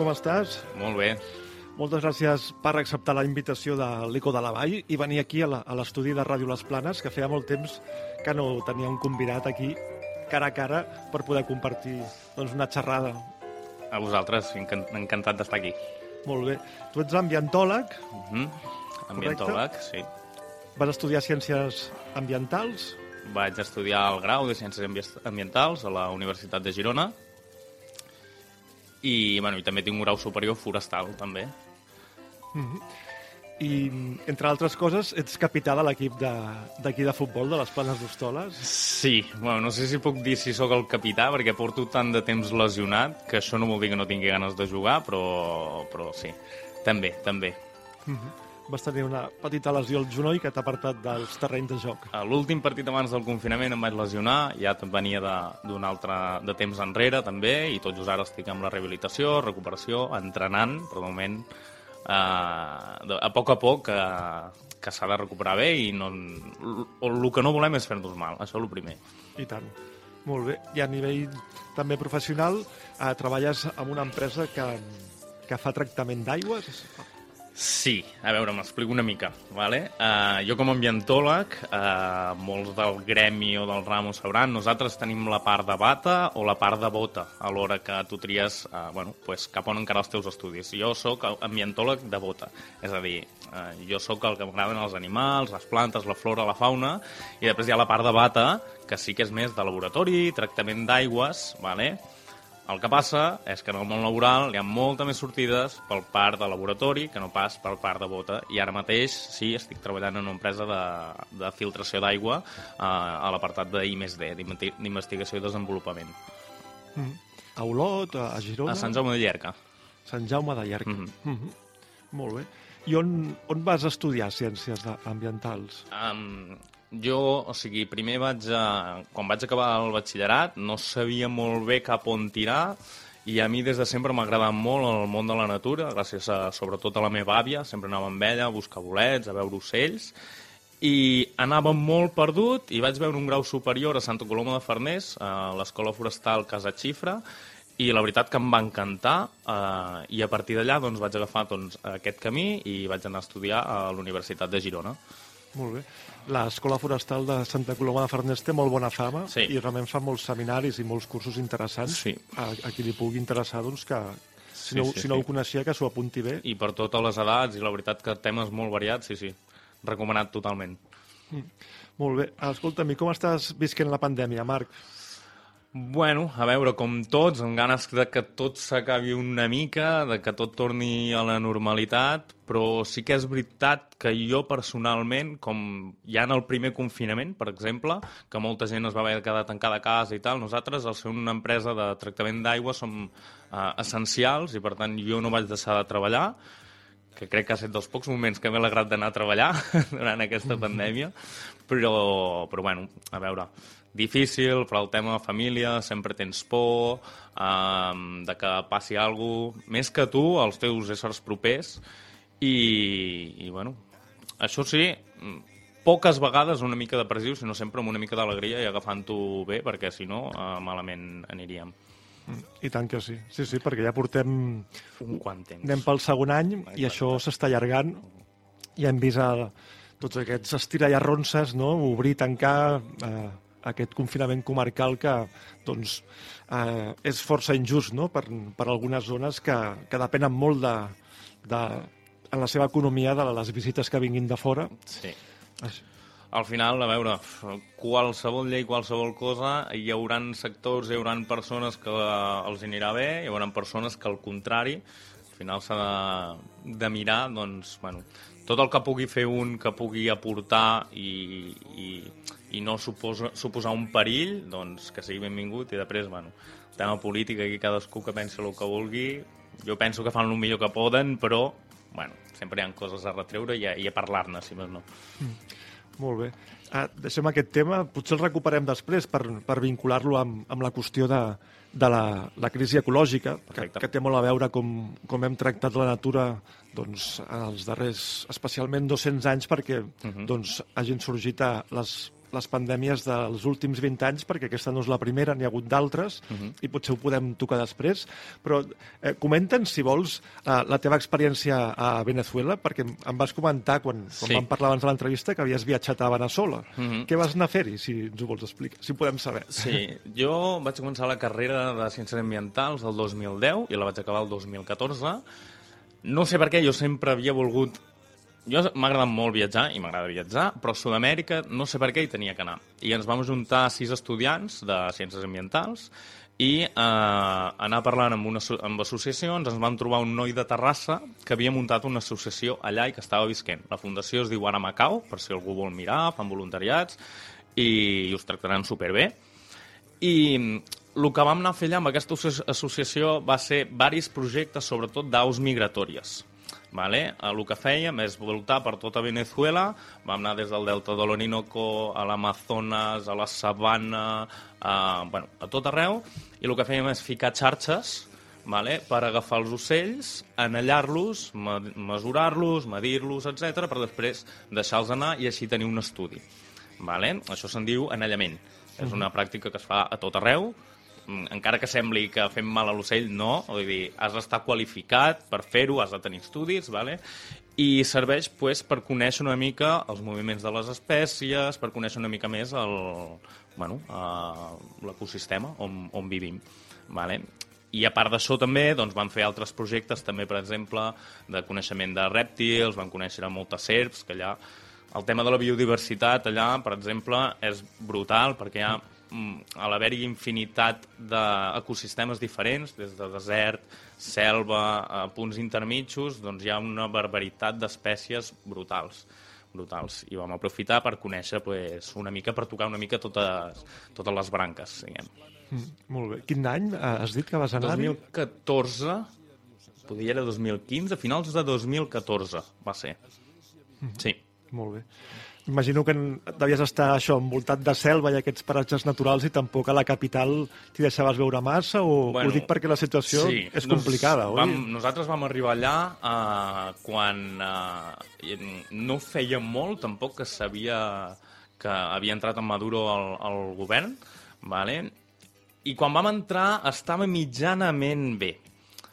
Com estàs? Molt bé. Moltes gràcies per acceptar la invitació de l'Eco de la Vall i venir aquí a l'estudi de Ràdio Les Planes, que feia molt temps que no tenia un convidat aquí cara a cara per poder compartir doncs, una xerrada. A vosaltres, encan- encantat d'estar aquí. Molt bé. Tu ets ambientòleg, Uh -huh. Ambientòleg, sí. vas estudiar ciències ambientals, Vaig estudiar el grau de Ciències Ambi- Ambientals a la Universitat de Girona i, bueno, i també tinc un grau superior forestal, també. i, entre altres coses, ets capità de l'equip d'aquí de, de futbol de les Planes d'Hostoles. Sí, bueno, no sé si puc dir si sóc el capità, perquè porto tant de temps lesionat que això no vol dir que no tingui ganes de jugar, però, però sí, també, també. Vas tenir una petita lesió al genoll que t'ha apartat dels terrenys de joc. A l'últim partit abans del confinament em vaig lesionar, ja venia de- d'un altre de temps enrere també, i tot just ara estic amb la rehabilitació, recuperació, entrenant, però de moment eh, a poc a poc eh, que s'ha de recuperar bé i no, el que no volem és fer-nos mal, això és el primer. I tant. Molt bé. I a nivell també professional, eh, treballes en una empresa que, que fa tractament d'aigües? Sí, a veure, m'explico una mica. Vale? Uh, jo com a ambientòleg, uh, molts del gremi o del ramo sabran, nosaltres tenim la part de bata o la part de bota a l'hora que tu tries uh, bueno, pues, cap on encarar els teus estudis. Jo sóc ambientòleg de bota, és a dir, uh, jo sóc el que m'agraden els animals, les plantes, la flora, la fauna, i després hi ha la part de bata, que sí que és més de laboratori, tractament d'aigües, vale? El que passa és que en el món laboral hi ha molta més sortides pel part de laboratori que no pas per part de bota. I ara mateix, sí, estic treballant en una empresa de, de filtració d'aigua eh, a l'apartat de I+D, d'investi- d'investigació i desenvolupament. A Olot, a Girona... A Sant Jaume de Llierca. Sant Jaume de Llarca. Mhm. Mhm. Molt bé. I on, on vas estudiar ciències ambientals? Um, jo, o sigui, primer vaig a... Quan vaig acabar el batxillerat no sabia molt bé cap on tirar i a mi des de sempre m'ha agradat molt el món de la natura, gràcies a, sobretot a la meva àvia, sempre anava amb ella a buscar bolets, a veure ocells, i anava molt perdut i vaig veure un grau superior a Santa Coloma de Farners, a l'Escola Forestal Casa Xifra, i la veritat que em va encantar eh, i a partir d'allà doncs, vaig agafar doncs, aquest camí i vaig anar a estudiar a la Universitat de Girona. Molt bé. L'Escola Forestal de Santa Coloma de Farners té molt bona fama Sí. i realment fa molts seminaris i molts cursos interessants. Sí. A, a qui li pugui interessar, doncs, que si, Sí, no, sí, si no sí. ho coneixia, que s'ho apunti bé. I per totes les edats, i la veritat que temes molt variats, sí, sí, recomanat totalment. Molt bé. Escolta'm, i com estàs visquent la pandèmia, Marc? Bueno, a veure, com tots, amb ganes de que tot s'acabi una mica, de que tot torni a la normalitat, però sí que és veritat que jo personalment, com ja en el primer confinament, per exemple, que molta gent es va haver de quedar tancada a casa i tal, nosaltres, al ser una empresa de tractament d'aigua, som eh, essencials i, per tant, jo no vaig deixar de treballar, que crec que ha estat dels pocs moments que m'he alegrat d'anar a treballar durant aquesta pandèmia, però, però bueno, a veure, difícil, però el tema de família, sempre tens por um, de que passi alguna cosa, més que tu, els teus éssers propers, i, i bueno, això sí, poques vegades una mica depressiu, sinó sempre amb una mica d'alegria i agafant-ho bé, perquè si no, uh, malament aniríem. I tant que sí. Sí, sí, perquè ja portem... Un quant temps. Anem pel segon any i això s'està allargant. I hem vist a, tots aquests estira i arronses, no? obrir, tancar, eh, aquest confinament comarcal que doncs, eh, és força injust no? per, per algunes zones que, que depenen molt de, de, en la seva economia de les visites que vinguin de fora. Sí. Així. Al final, a veure, qualsevol llei, qualsevol cosa, hi hauran sectors, hi hauran persones que els anirà bé, hi hauran persones que, al contrari, al final s'ha de, de mirar, doncs, bueno, tot el que pugui fer un, que pugui aportar i, i, i no suposa, suposar un perill, doncs que sigui benvingut i després, bueno, tema polític, aquí cadascú que pensa el que vulgui, jo penso que fan el millor que poden, però, bueno, sempre hi ha coses a retreure i a, i a parlar-ne, si més no. Molt bé. Ah, deixem aquest tema, potser el recuperem després per, per vincular-lo amb, amb la qüestió de, de la, la crisi ecològica, que, Perfecte. que té molt a veure com, com hem tractat la natura doncs, en els darrers, especialment 200 anys, perquè doncs, hagin sorgit a les, les pandèmies dels últims 20 anys, perquè aquesta no és la primera, n'hi ha hagut d'altres, i potser ho podem tocar després. Però eh, comenten, si vols, eh, la teva experiència a Venezuela, perquè em vas comentar, quan, quan Sí. vam parlar abans de l'entrevista, que havies viatjat a Venezuela. Mhm. Què vas anar a fer-hi, si ens ho vols explicar? Si podem saber. Sí, jo vaig començar la carrera de Ciències Ambientals el 2010 i la vaig acabar el 2014. No sé per què, jo sempre havia volgut... Jo m'ha agradat molt viatjar, i m'agrada viatjar, però a Sud-amèrica no sé per què hi tenia que anar. I ens vam juntar sis estudiants de Ciències Ambientals i eh, anar parlant amb, una, amb associacions, ens vam trobar un noi de Terrassa que havia muntat una associació allà i que estava visquent. La fundació es diu Ara Macau, per si algú vol mirar, fan voluntariats, i, i us tractaran superbé. I el que vam anar a fer allà amb aquesta asso- associació va ser varis projectes, sobretot d'aus migratòries. Vale? El que fèiem és voltar per tota Venezuela, vam anar des del delta de l'Orinoco a l'Amazones, a la sabana, a, bueno, a tot arreu, i el que fèiem és ficar xarxes vale? per agafar els ocells, anellar-los, me- mesurar-los, medir-los, etc per després deixar-los anar i així tenir un estudi. Vale? Això se'n diu anellament. És una pràctica que es fa a tot arreu, Mm, encara que sembli que fem mal a l'ocell, no. Vull dir, has d'estar qualificat per fer-ho, has de tenir estudis, vale? i serveix pues, per conèixer una mica els moviments de les espècies, per conèixer una mica més el, bueno, eh, l'ecosistema on, on vivim. Vale? I a part d'això també doncs, van fer altres projectes, també, per exemple, de coneixement de rèptils, van conèixer moltes serps, que allà el tema de la biodiversitat allà, per exemple, és brutal, perquè hi ha, mm, a l'haver-hi infinitat d'ecosistemes diferents, des de desert, selva, a punts intermitjos, doncs hi ha una barbaritat d'espècies brutals brutals. I vam aprofitar per conèixer pues, una mica, per tocar una mica totes, totes les branques, diguem. Mm, molt bé. Quin any eh, has dit que vas anar? 2014, podria era 2015, a finals de 2014 va ser. Sí. Molt bé. Imagino que devies estar això, envoltat de selva i aquests paratges naturals i tampoc a la capital t'hi deixaves veure massa o Bueno, ho dic perquè la situació sí, és nos- complicada, oi? Vam, nosaltres vam arribar allà uh, quan uh, no feia molt tampoc que sabia que havia entrat en Maduro al, al govern, vale? i quan vam entrar estava mitjanament bé.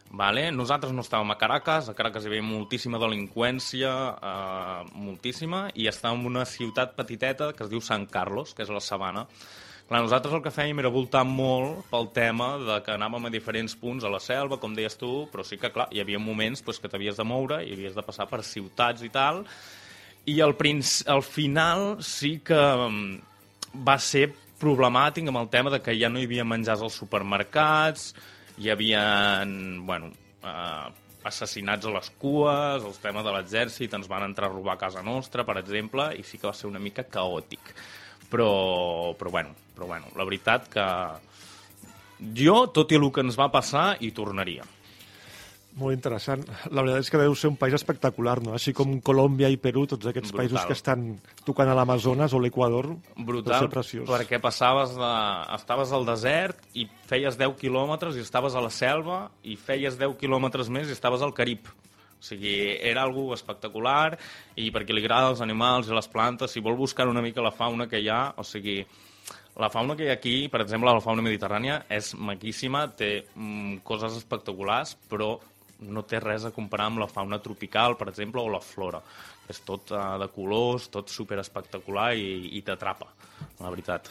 Vale? Nosaltres no estàvem a Caracas, a Caracas hi havia moltíssima delinqüència, eh, moltíssima, i estàvem en una ciutat petiteta que es diu Sant Carlos, que és a la Sabana. Clar, nosaltres el que fèiem era voltar molt pel tema de que anàvem a diferents punts a la selva, com deies tu, però sí que, clar, hi havia moments pues, que t'havies de moure i havies de passar per ciutats i tal, i al, al final sí que mm, va ser problemàtic amb el tema de que ja no hi havia menjars als supermercats, hi havia, bueno, eh, assassinats a les cues, els temes de l'exèrcit, ens van entrar a robar a casa nostra, per exemple, i sí que va ser una mica caòtic. Però, però, bueno, però bueno, la veritat que jo, tot i el que ens va passar, hi tornaria. Molt interessant. La veritat és que deu ser un país espectacular, no? Així com Colòmbia i Perú, tots aquests Brutal. països que estan tocant a l'Amazones o l'Equador. brutal perquè passaves de... estaves al desert i feies 10 quilòmetres i estaves a la selva i feies 10 quilòmetres més i estaves al Carib. O sigui, era algo espectacular i perquè li agrada els animals i les plantes, si vol buscar una mica la fauna que hi ha, o sigui, la fauna que hi ha aquí, per exemple, la fauna mediterrània, és maquíssima, té mm, coses espectaculars, però no té res a comparar amb la fauna tropical, per exemple, o la flora. És tot uh, de colors, tot super espectacular i, i t'atrapa, la veritat.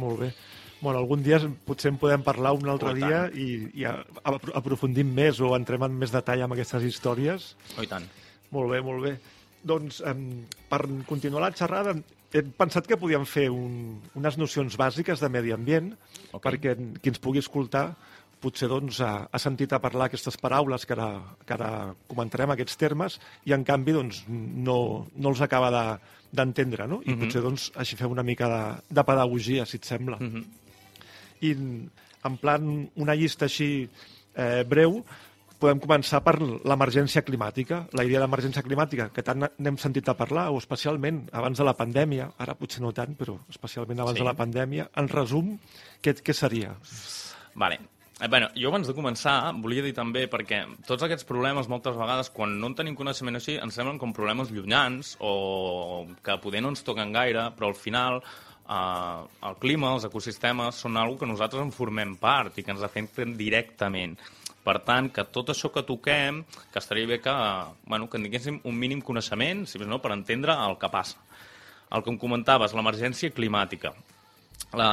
Molt bé. Bueno, algun dia potser en podem parlar un altre Oh, dia i, i aprofundim més o entrem en més detall amb aquestes històries. Oh, tant. Molt bé, molt bé. Doncs, um, per continuar la xerrada, he pensat que podíem fer un, unes nocions bàsiques de medi ambient, Ok. perquè qui ens pugui escoltar potser doncs, ha, ha sentit a parlar aquestes paraules que ara, que ara comentarem, aquests termes, i en canvi doncs, no, no els acaba de- d'entendre, no? I Mhm. potser doncs, així fem una mica de, de pedagogia, si et sembla. Mhm. I en plan una llista així eh, breu, podem començar per l'emergència climàtica, la idea d'emergència climàtica, que tant n'hem sentit a parlar, o especialment abans de la pandèmia, ara potser no tant, però especialment abans Sí. de la pandèmia. En resum, què, què seria? Vale. Eh, Bueno, jo abans de començar volia dir també, perquè tots aquests problemes moltes vegades, quan no en tenim coneixement així, ens semblen com problemes llunyans o que poder no ens toquen gaire, però al final eh, el clima, els ecosistemes, són algo que nosaltres en formem part i que ens afecten directament. Per tant, que tot això que toquem, que estaria bé que, bueno, que en tinguéssim un mínim coneixement, si més no, per entendre el que passa. El que em comentaves, l'emergència climàtica. La,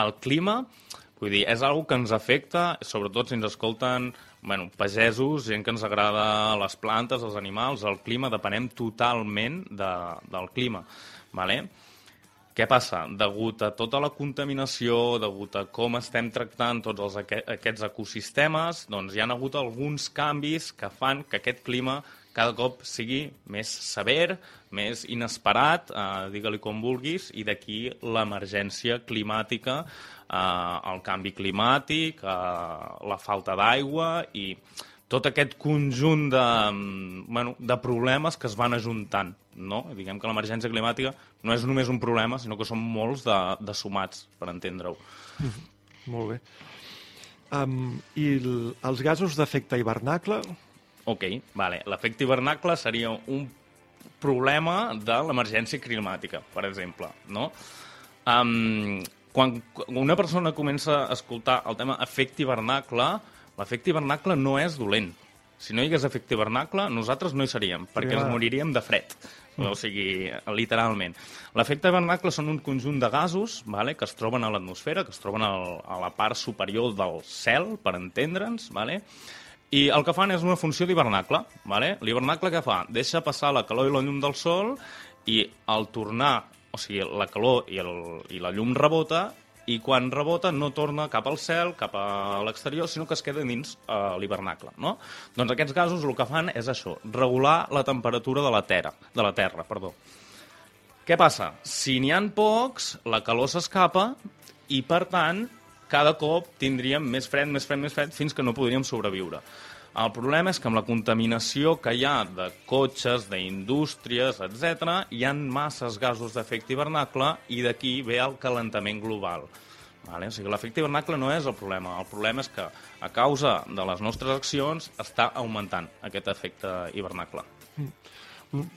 el clima, vull dir, és algo que ens afecta, sobretot si ens escolten bueno, pagesos, gent que ens agrada les plantes, els animals, el clima, depenem totalment de, del clima. Vale? Què passa? Degut a tota la contaminació, degut a com estem tractant tots els, aqu aquests ecosistemes, doncs hi ha hagut alguns canvis que fan que aquest clima cada cop sigui més sever, més inesperat, eh, digue-li com vulguis, i d'aquí l'emergència climàtica, eh, el canvi climàtic, eh, la falta d'aigua i tot aquest conjunt de, mm, bueno, de problemes que es van ajuntant. No? Diguem que l'emergència climàtica no és només un problema, sinó que són molts de, de sumats, per entendre-ho. Molt bé. Um, I el, els gasos d'efecte hivernacle, Ok, vale. l'efecte hivernacle seria un problema de l'emergència climàtica, per exemple. No? Um, quan una persona comença a escoltar el tema efecte hivernacle, l'efecte hivernacle no és dolent. Si no hi hagués efecte hivernacle, nosaltres no hi seríem, perquè ens moriríem de fred. O sigui, literalment. L'efecte hivernacle són un conjunt de gasos vale, que es troben a l'atmosfera, que es troben al, a la part superior del cel, per entendre'ns, vale? I el que fan és una funció d'hivernacle. Vale? L'hivernacle què fa? Deixa passar la calor i la llum del sol i al tornar, o sigui, la calor i, el, i la llum rebota i quan rebota no torna cap al cel, cap a l'exterior, sinó que es queda dins uh, l'hivernacle. No? Doncs aquests gasos el que fan és això, regular la temperatura de la Terra. De la terra perdó. Què passa? Si n'hi han pocs, la calor s'escapa i, per tant, cada cop tindríem més fred, més fred, més fred, fins que no podríem sobreviure. El problema és que amb la contaminació que hi ha de cotxes, d'indústries, etc, hi han masses gasos d'efecte hivernacle i d'aquí ve el calentament global. Vale? O sigui, l'efecte hivernacle no és el problema. El problema és que, a causa de les nostres accions, està augmentant aquest efecte hivernacle.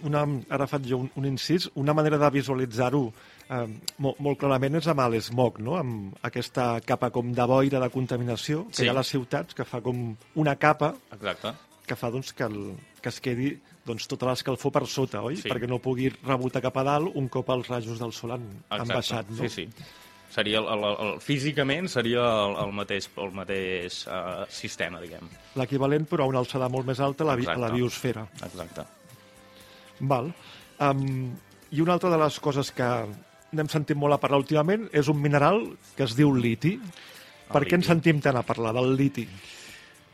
Una, ara faig jo un, un incís, una manera de visualitzar-ho eh, molt, molt clarament és amb l'SMOG, no? amb aquesta capa com de boira de contaminació que Sí. hi ha a les ciutats, que fa com una capa Exacte. que fa doncs, que, el, que es quedi doncs, tota l'escalfor per sota, oi? Sí. Perquè no pugui rebotar cap a dalt un cop els rajos del sol han, han baixat. No? Sí, sí. Seria el, el, el, físicament seria el, el mateix, el mateix uh, sistema, diguem. L'equivalent, però a una alçada molt més alta, a la, a la biosfera. Exacte. Val. Um, I una altra de les coses que n'hem sentit molt a parlar últimament és un mineral que es diu liti. Per què ens liti. sentim tant a parlar del liti?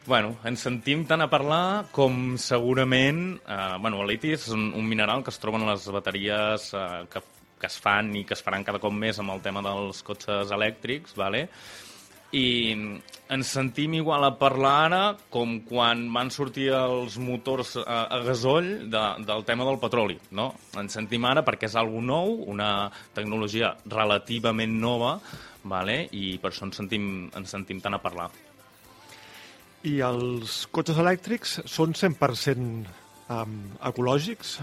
Bueno, ens sentim tant a parlar com segurament... Eh, bueno, el liti és un, un mineral que es troben a les bateries eh, que, que es fan i que es faran cada cop més amb el tema dels cotxes elèctrics, vale? I ens sentim igual a parlar ara com quan van sortir els motors a, a gasoll de, del tema del petroli, no? Ens sentim ara perquè és algo nou, una tecnologia relativament nova, vale? i per això ens sentim, ens sentim tant a parlar. I els cotxes elèctrics són 100% um, ecològics?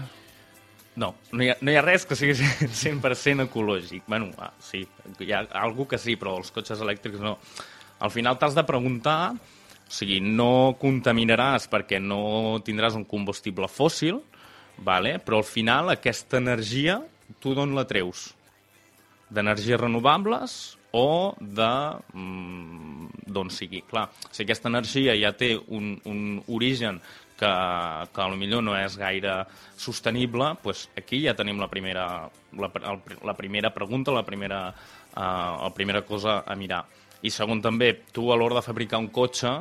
No, no hi, ha, no hi ha res que sigui 100% ecològic. Bueno, ah, sí, hi ha algú que sí, però els cotxes elèctrics no. Al final t'has de preguntar, o sigui, no contaminaràs perquè no tindràs un combustible fòssil, vale? però al final aquesta energia tu d'on la treus? D'energies renovables o de mm, d'on sigui. Clar, si aquesta energia ja té un, un origen que, que millor no és gaire sostenible, doncs aquí ja tenim la primera, la, la primera pregunta, la primera, uh, la primera cosa a mirar. I segon també, tu a l'hora de fabricar un cotxe,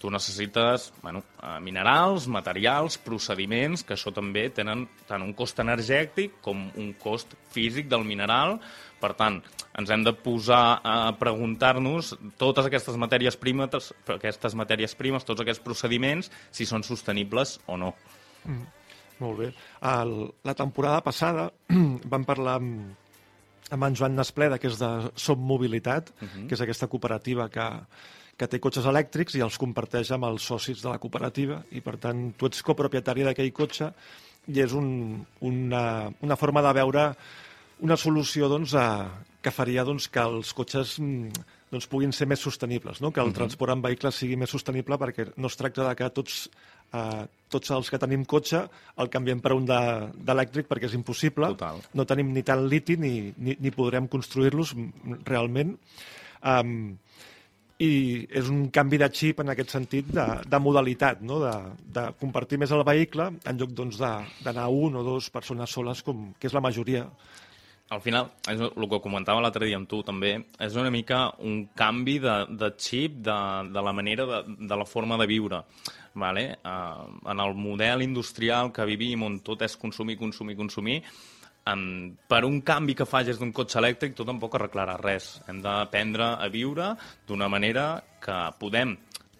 tu necessites bueno, eh, minerals, materials, procediments, que això també tenen tant un cost energètic com un cost físic del mineral. Per tant, ens hem de posar a preguntar-nos totes aquestes matèries primes, aquestes matèries primes, tots aquests procediments, si són sostenibles o no. Molt bé. El, la temporada passada vam parlar amb, amb en Joan Nespleda, que és de Som Mobilitat, uh -huh. que és aquesta cooperativa que, que té cotxes elèctrics i els comparteix amb els socis de la cooperativa. I, per tant, tu ets copropietari d'aquell cotxe i és un, una, una forma de veure una solució doncs, a, que faria doncs, que els cotxes mm, doncs, puguin ser més sostenibles, no? que el uh -huh. transport en vehicles sigui més sostenible perquè no es tracta de que tots, eh, tots els que tenim cotxe el canviem per un de- d'elèctric perquè és impossible. Total. No tenim ni tant liti ni, ni, ni podrem construir-los realment. Um, i és un canvi de xip en aquest sentit de, de modalitat, no? de, de compartir més el vehicle en lloc doncs, d'anar un o dos persones soles, com, que és la majoria. Al final, és el que comentava l'altre dia amb tu també, és una mica un canvi de, de xip de, de la manera, de, de la forma de viure. Vale? Uh, en el model industrial que vivim, on tot és consumir, consumir, consumir, um, per un canvi que facis d'un cotxe elèctric tu tampoc arreglaràs res. Hem d'aprendre a viure d'una manera que podem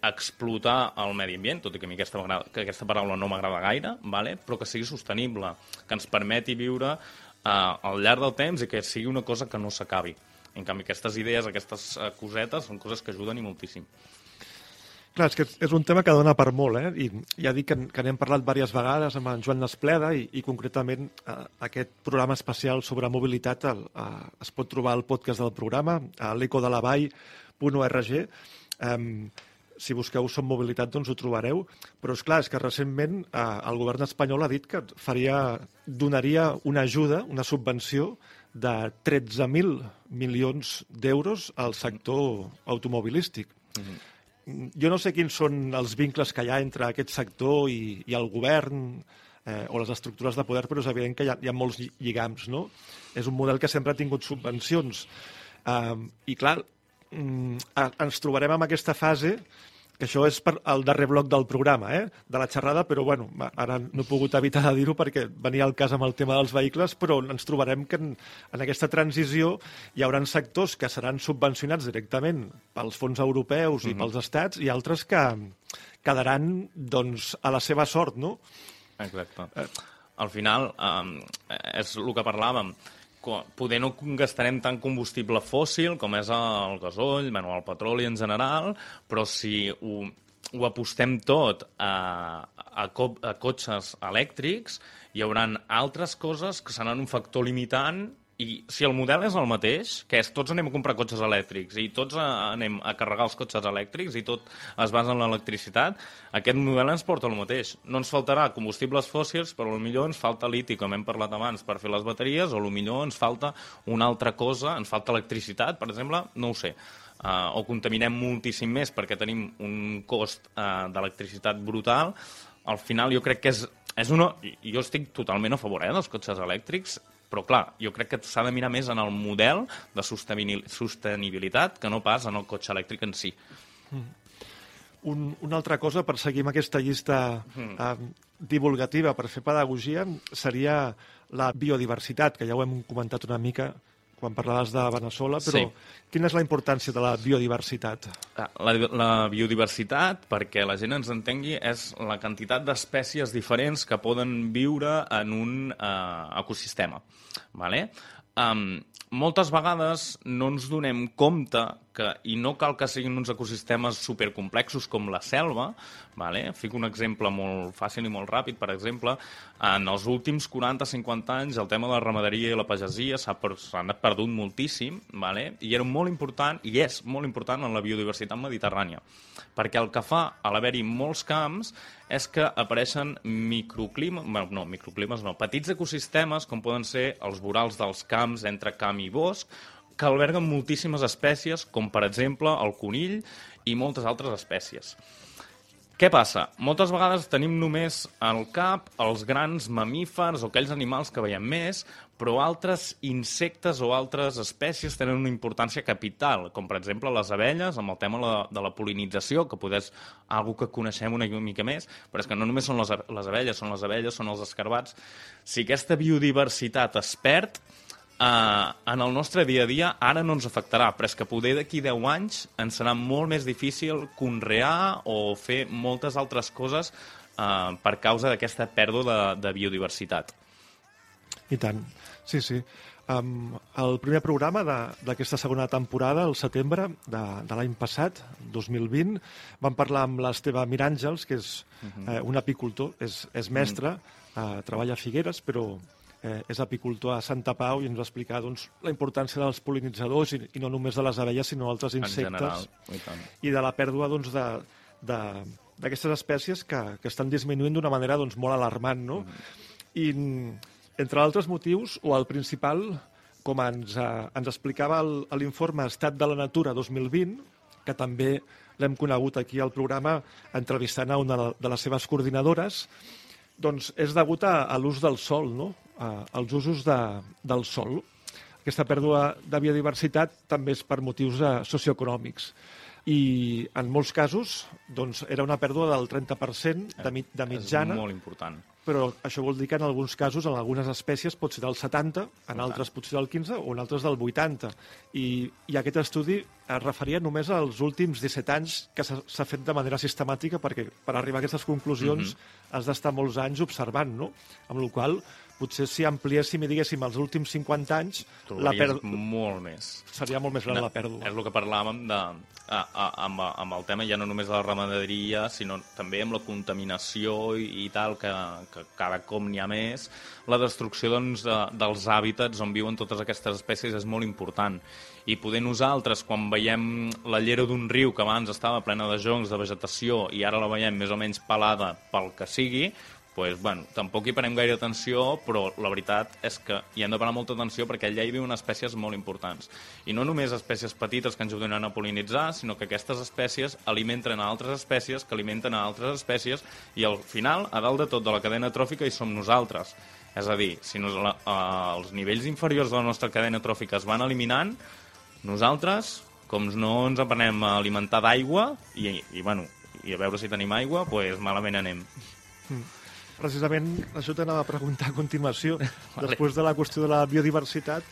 explotar el medi ambient, tot i que a mi aquesta, que aquesta paraula no m'agrada gaire, vale? però que sigui sostenible, que ens permeti viure uh, al llarg del temps i que sigui una cosa que no s'acabi. En canvi, aquestes idees, aquestes uh, cosetes, són coses que ajuden i moltíssim. Clar, és que és un tema que dona per molt, eh? I ja dic que, que n'hem parlat diverses vegades amb en Joan Nespleda i, i concretament eh, aquest programa especial sobre mobilitat el, eh, es pot trobar al podcast del programa, a l'ecodelavall.org. Eh, si busqueu Som Mobilitat, doncs ho trobareu. Però, és clar, és que recentment eh, el govern espanyol ha dit que faria, donaria una ajuda, una subvenció de 13.000 milions d'euros al sector automobilístic. Jo no sé quins són els vincles que hi ha entre aquest sector i, i el govern eh, o les estructures de poder, però és evident que hi ha, hi ha molts lli- lligams, no? És un model que sempre ha tingut subvencions. Um, I, clar, mm, ens trobarem amb aquesta fase que això és per el darrer bloc del programa, eh? de la xerrada, però bueno, ara no he pogut evitar de dir-ho perquè venia el cas amb el tema dels vehicles, però ens trobarem que en, en aquesta transició hi haurà sectors que seran subvencionats directament pels fons europeus i pels estats i altres que, quedaran doncs, a la seva sort, no? Exacte. Al final, eh, és el que parlàvem, poder no gastarem tant combustible fòssil com és el gasoll, bueno, el petroli en general, però si ho, ho apostem tot a, a, co a cotxes elèctrics, hi hauran altres coses que seran un factor limitant i si el model és el mateix, que és tots anem a comprar cotxes elèctrics i tots anem a carregar els cotxes elèctrics i tot es basa en l'electricitat, aquest model ens porta el mateix. No ens faltarà combustibles fòssils, però potser ens falta liti, com hem parlat abans, per fer les bateries, o potser ens falta una altra cosa, ens falta electricitat, per exemple, no ho sé. Uh, o contaminem moltíssim més perquè tenim un cost uh, d'electricitat brutal, al final jo crec que és, és una... Jo estic totalment a favor eh, dels cotxes elèctrics, però, clar, jo crec que s'ha de mirar més en el model de sostenibilitat que no pas en el cotxe elèctric en si. Mm. Un, una altra cosa, per seguir amb aquesta llista mm. eh, divulgativa, per fer pedagogia, seria la biodiversitat, que ja ho hem comentat una mica quan parlaves de Venezuela, però sí. quina és la importància de la biodiversitat? La, la biodiversitat, perquè la gent ens entengui, és la quantitat d'espècies diferents que poden viure en un uh, ecosistema. Vale? Um, moltes vegades no ens donem compte que, i no cal que siguin uns ecosistemes supercomplexos com la selva, vale? fico un exemple molt fàcil i molt ràpid, per exemple, en els últims 40-50 anys el tema de la ramaderia i la pagesia s'ha per, perdut moltíssim, vale? i era molt important, i és molt important en la biodiversitat mediterrània, perquè el que fa a l'haver-hi molts camps és que apareixen microclimes, no, microclimes no, petits ecosistemes com poden ser els vorals dels camps entre camp i bosc, que alberguen moltíssimes espècies, com per exemple el conill i moltes altres espècies. Què passa? Moltes vegades tenim només al cap els grans mamífers o aquells animals que veiem més, però altres insectes o altres espècies tenen una importància capital, com per exemple les abelles, amb el tema la, de la polinització, que poder és algo que coneixem una mica més, però és que no només són les, les abelles, són les abelles, són els escarbats. Si aquesta biodiversitat es perd, Uh, en el nostre dia a dia ara no ens afectarà, però és que poder d'aquí 10 anys ens serà molt més difícil conrear o fer moltes altres coses uh, per causa d'aquesta pèrdua de, de biodiversitat. I tant, sí, sí. Um, el primer programa d'aquesta segona temporada, el setembre de, de l'any passat, 2020, vam parlar amb l'Esteve Miràngels, que és uh mhm. -huh. eh, un apicultor, és, és mestre, uh -huh. uh, treballa a Figueres, però eh, és apicultor a Santa Pau i ens va explicar doncs, la importància dels polinitzadors i, i no només de les abelles, sinó d'altres insectes general, i, i de la pèrdua doncs, de, de, d'aquestes espècies que, que estan disminuint d'una manera doncs, molt alarmant. No? Mm. I, entre altres motius, o el principal, com ens, eh, ens explicava l'informe Estat de la Natura 2020, que també l'hem conegut aquí al programa entrevistant a una de les seves coordinadores, doncs és degut a, a l'ús del sol, no? a, als usos de, del sol. Aquesta pèrdua de biodiversitat també és per motius eh, socioeconòmics i en molts casos doncs, era una pèrdua del 30% de, de mitjana. És molt important però això vol dir que en alguns casos, en algunes espècies, pot ser del 70, en altres potser del 15 o en altres del 80. I, i aquest estudi es referia només als últims 17 anys que s'ha fet de manera sistemàtica perquè per arribar a aquestes conclusions mm -hmm. has d'estar molts anys observant, no? Amb la qual potser si ampliéssim i diguéssim els últims 50 anys... la pèrdua... molt més. Seria molt més gran no, la pèrdua. És el que parlàvem de, a, a, amb, amb el tema ja no només de la ramaderia, sinó també amb la contaminació i, i tal, que, que cada cop n'hi ha més, la destrucció doncs, de, dels hàbitats on viuen totes aquestes espècies és molt important. I poder nosaltres, quan veiem la llera d'un riu que abans estava plena de joncs, de vegetació, i ara la veiem més o menys pelada pel que sigui, pues, bueno, tampoc hi parem gaire atenció, però la veritat és que hi hem de parar molta atenció perquè allà hi viuen espècies molt importants. I no només espècies petites que ens ajuden a polinitzar, sinó que aquestes espècies alimenten a altres espècies, que alimenten a altres espècies, i al final, a dalt de tot de la cadena tròfica, hi som nosaltres. És a dir, si nos, la, eh, els nivells inferiors de la nostra cadena tròfica es van eliminant, nosaltres, com no ens aprenem a alimentar d'aigua, i, i, bueno, i a veure si tenim aigua, pues malament anem. Mm. Precisament això t'anava a preguntar a continuació. Vale. Després de la qüestió de la biodiversitat,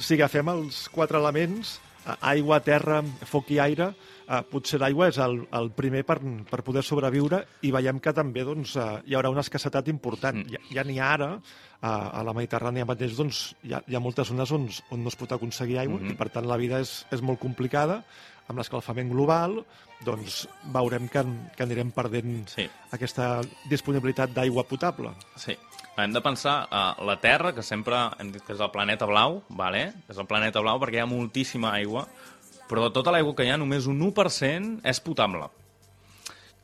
si agafem els quatre elements, eh, aigua, terra, foc i aire, eh, potser l'aigua és el, el primer per, per poder sobreviure i veiem que també doncs, eh, hi haurà una escassetat important. Mm. Ja, ja n'hi ha ara, eh, a la Mediterrània mateix, doncs, hi, ha, hi ha moltes zones on, on no es pot aconseguir aigua mm -hmm. i, per tant, la vida és, és molt complicada amb l'escalfament global, doncs veurem que, que anirem perdent sí. aquesta disponibilitat d'aigua potable. Sí. Hem de pensar a uh, la Terra, que sempre hem dit que és el planeta blau, vale? és el planeta blau perquè hi ha moltíssima aigua, però de tota l'aigua que hi ha, només un 1% és potable.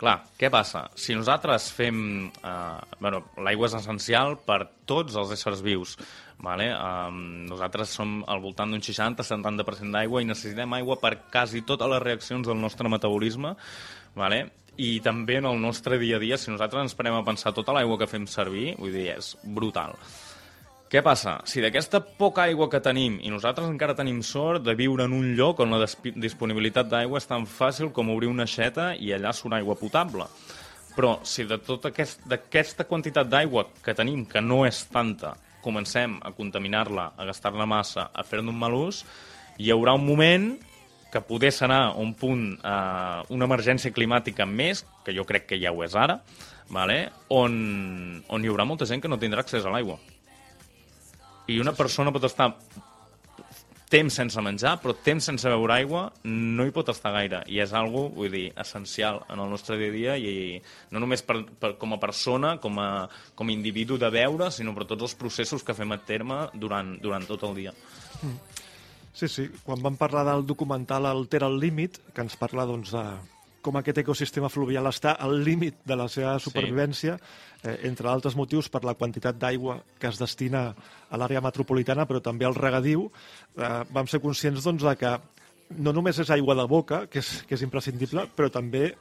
Clar, què passa? Si nosaltres fem... Eh, bueno, l'aigua és essencial per tots els éssers vius. Vale? Um, nosaltres som al voltant d'un 60-70% d'aigua i necessitem aigua per quasi totes les reaccions del nostre metabolisme. Vale? I també en el nostre dia a dia, si nosaltres ens parem a pensar tota l'aigua que fem servir, vull dir, és brutal. Què passa? Si d'aquesta poca aigua que tenim, i nosaltres encara tenim sort de viure en un lloc on la disponibilitat d'aigua és tan fàcil com obrir una aixeta i allà surt aigua potable. Però si de tota aquesta aquest, quantitat d'aigua que tenim, que no és tanta, comencem a contaminar-la, a gastar-la massa, a fer-ne un mal ús, hi haurà un moment que poder serà un punt, eh, una emergència climàtica més, que jo crec que ja ho és ara, vale? on, on hi haurà molta gent que no tindrà accés a l'aigua i una persona pot estar temps sense menjar, però temps sense beure aigua no hi pot estar gaire. I és algo, vull dir, essencial en el nostre dia a dia i no només per, per, com a persona, com a, com a individu de beure, sinó per tots els processos que fem a terme durant, durant tot el dia. Mm. Sí, sí. Quan vam parlar del documental El Ter al límit, que ens parla doncs, de, com aquest ecosistema fluvial està al límit de la seva supervivència, sí. eh, entre altres motius per la quantitat d'aigua que es destina a l'àrea metropolitana, però també al regadiu, eh, vam ser conscients doncs, de que no només és aigua de boca, que és, que és imprescindible, però també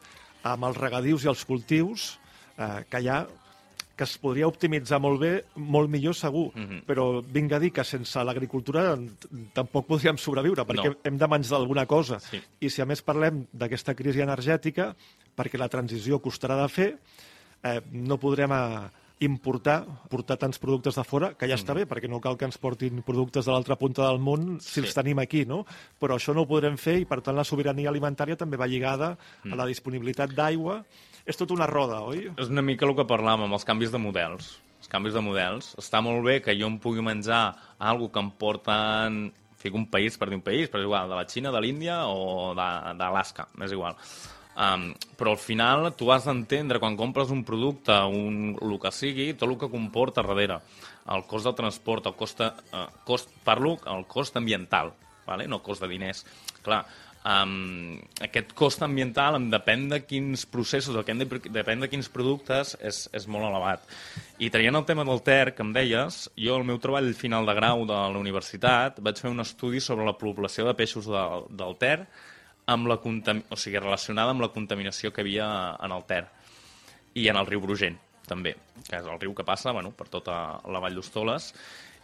amb els regadius i els cultius eh, que hi ha que es podria optimitzar molt bé, molt millor segur, mm -hmm. però vinga a dir que sense l'agricultura tampoc podríem sobreviure, perquè no. hem de menjar alguna cosa. Sí. I si a més parlem d'aquesta crisi energètica, perquè la transició costarà de fer, eh, no podrem a importar, portar tants productes de fora, que ja està mm. bé, perquè no cal que ens portin productes de l'altra punta del món si sí. els tenim aquí, no? Però això no ho podrem fer i, per tant, la sobirania alimentària també va lligada mm. a la disponibilitat d'aigua és tot una roda, oi? És una mica el que parlàvem amb els canvis de models. Els canvis de models. Està molt bé que jo em pugui menjar algo que em porten fico un país per dir un país, però és igual, de la Xina, de l'Índia o d'Alaska, m'és igual. Um, però al final tu has d'entendre quan compres un producte, un, el que sigui, tot el que comporta darrere. El cost del transport, el cost, uh, cost parlo, el cost ambiental, vale? no cost de diners. Clar, um, aquest cost ambiental em depèn de quins processos, de, depèn de quins productes, és, és molt elevat. I traient el tema del TER, que em deies, jo el meu treball final de grau de la universitat vaig fer un estudi sobre la població de peixos de, del Ter amb la o sigui, relacionada amb la contaminació que havia en el Ter i en el riu Brugent, també, que és el riu que passa bueno, per tota la Vall d'Hostoles,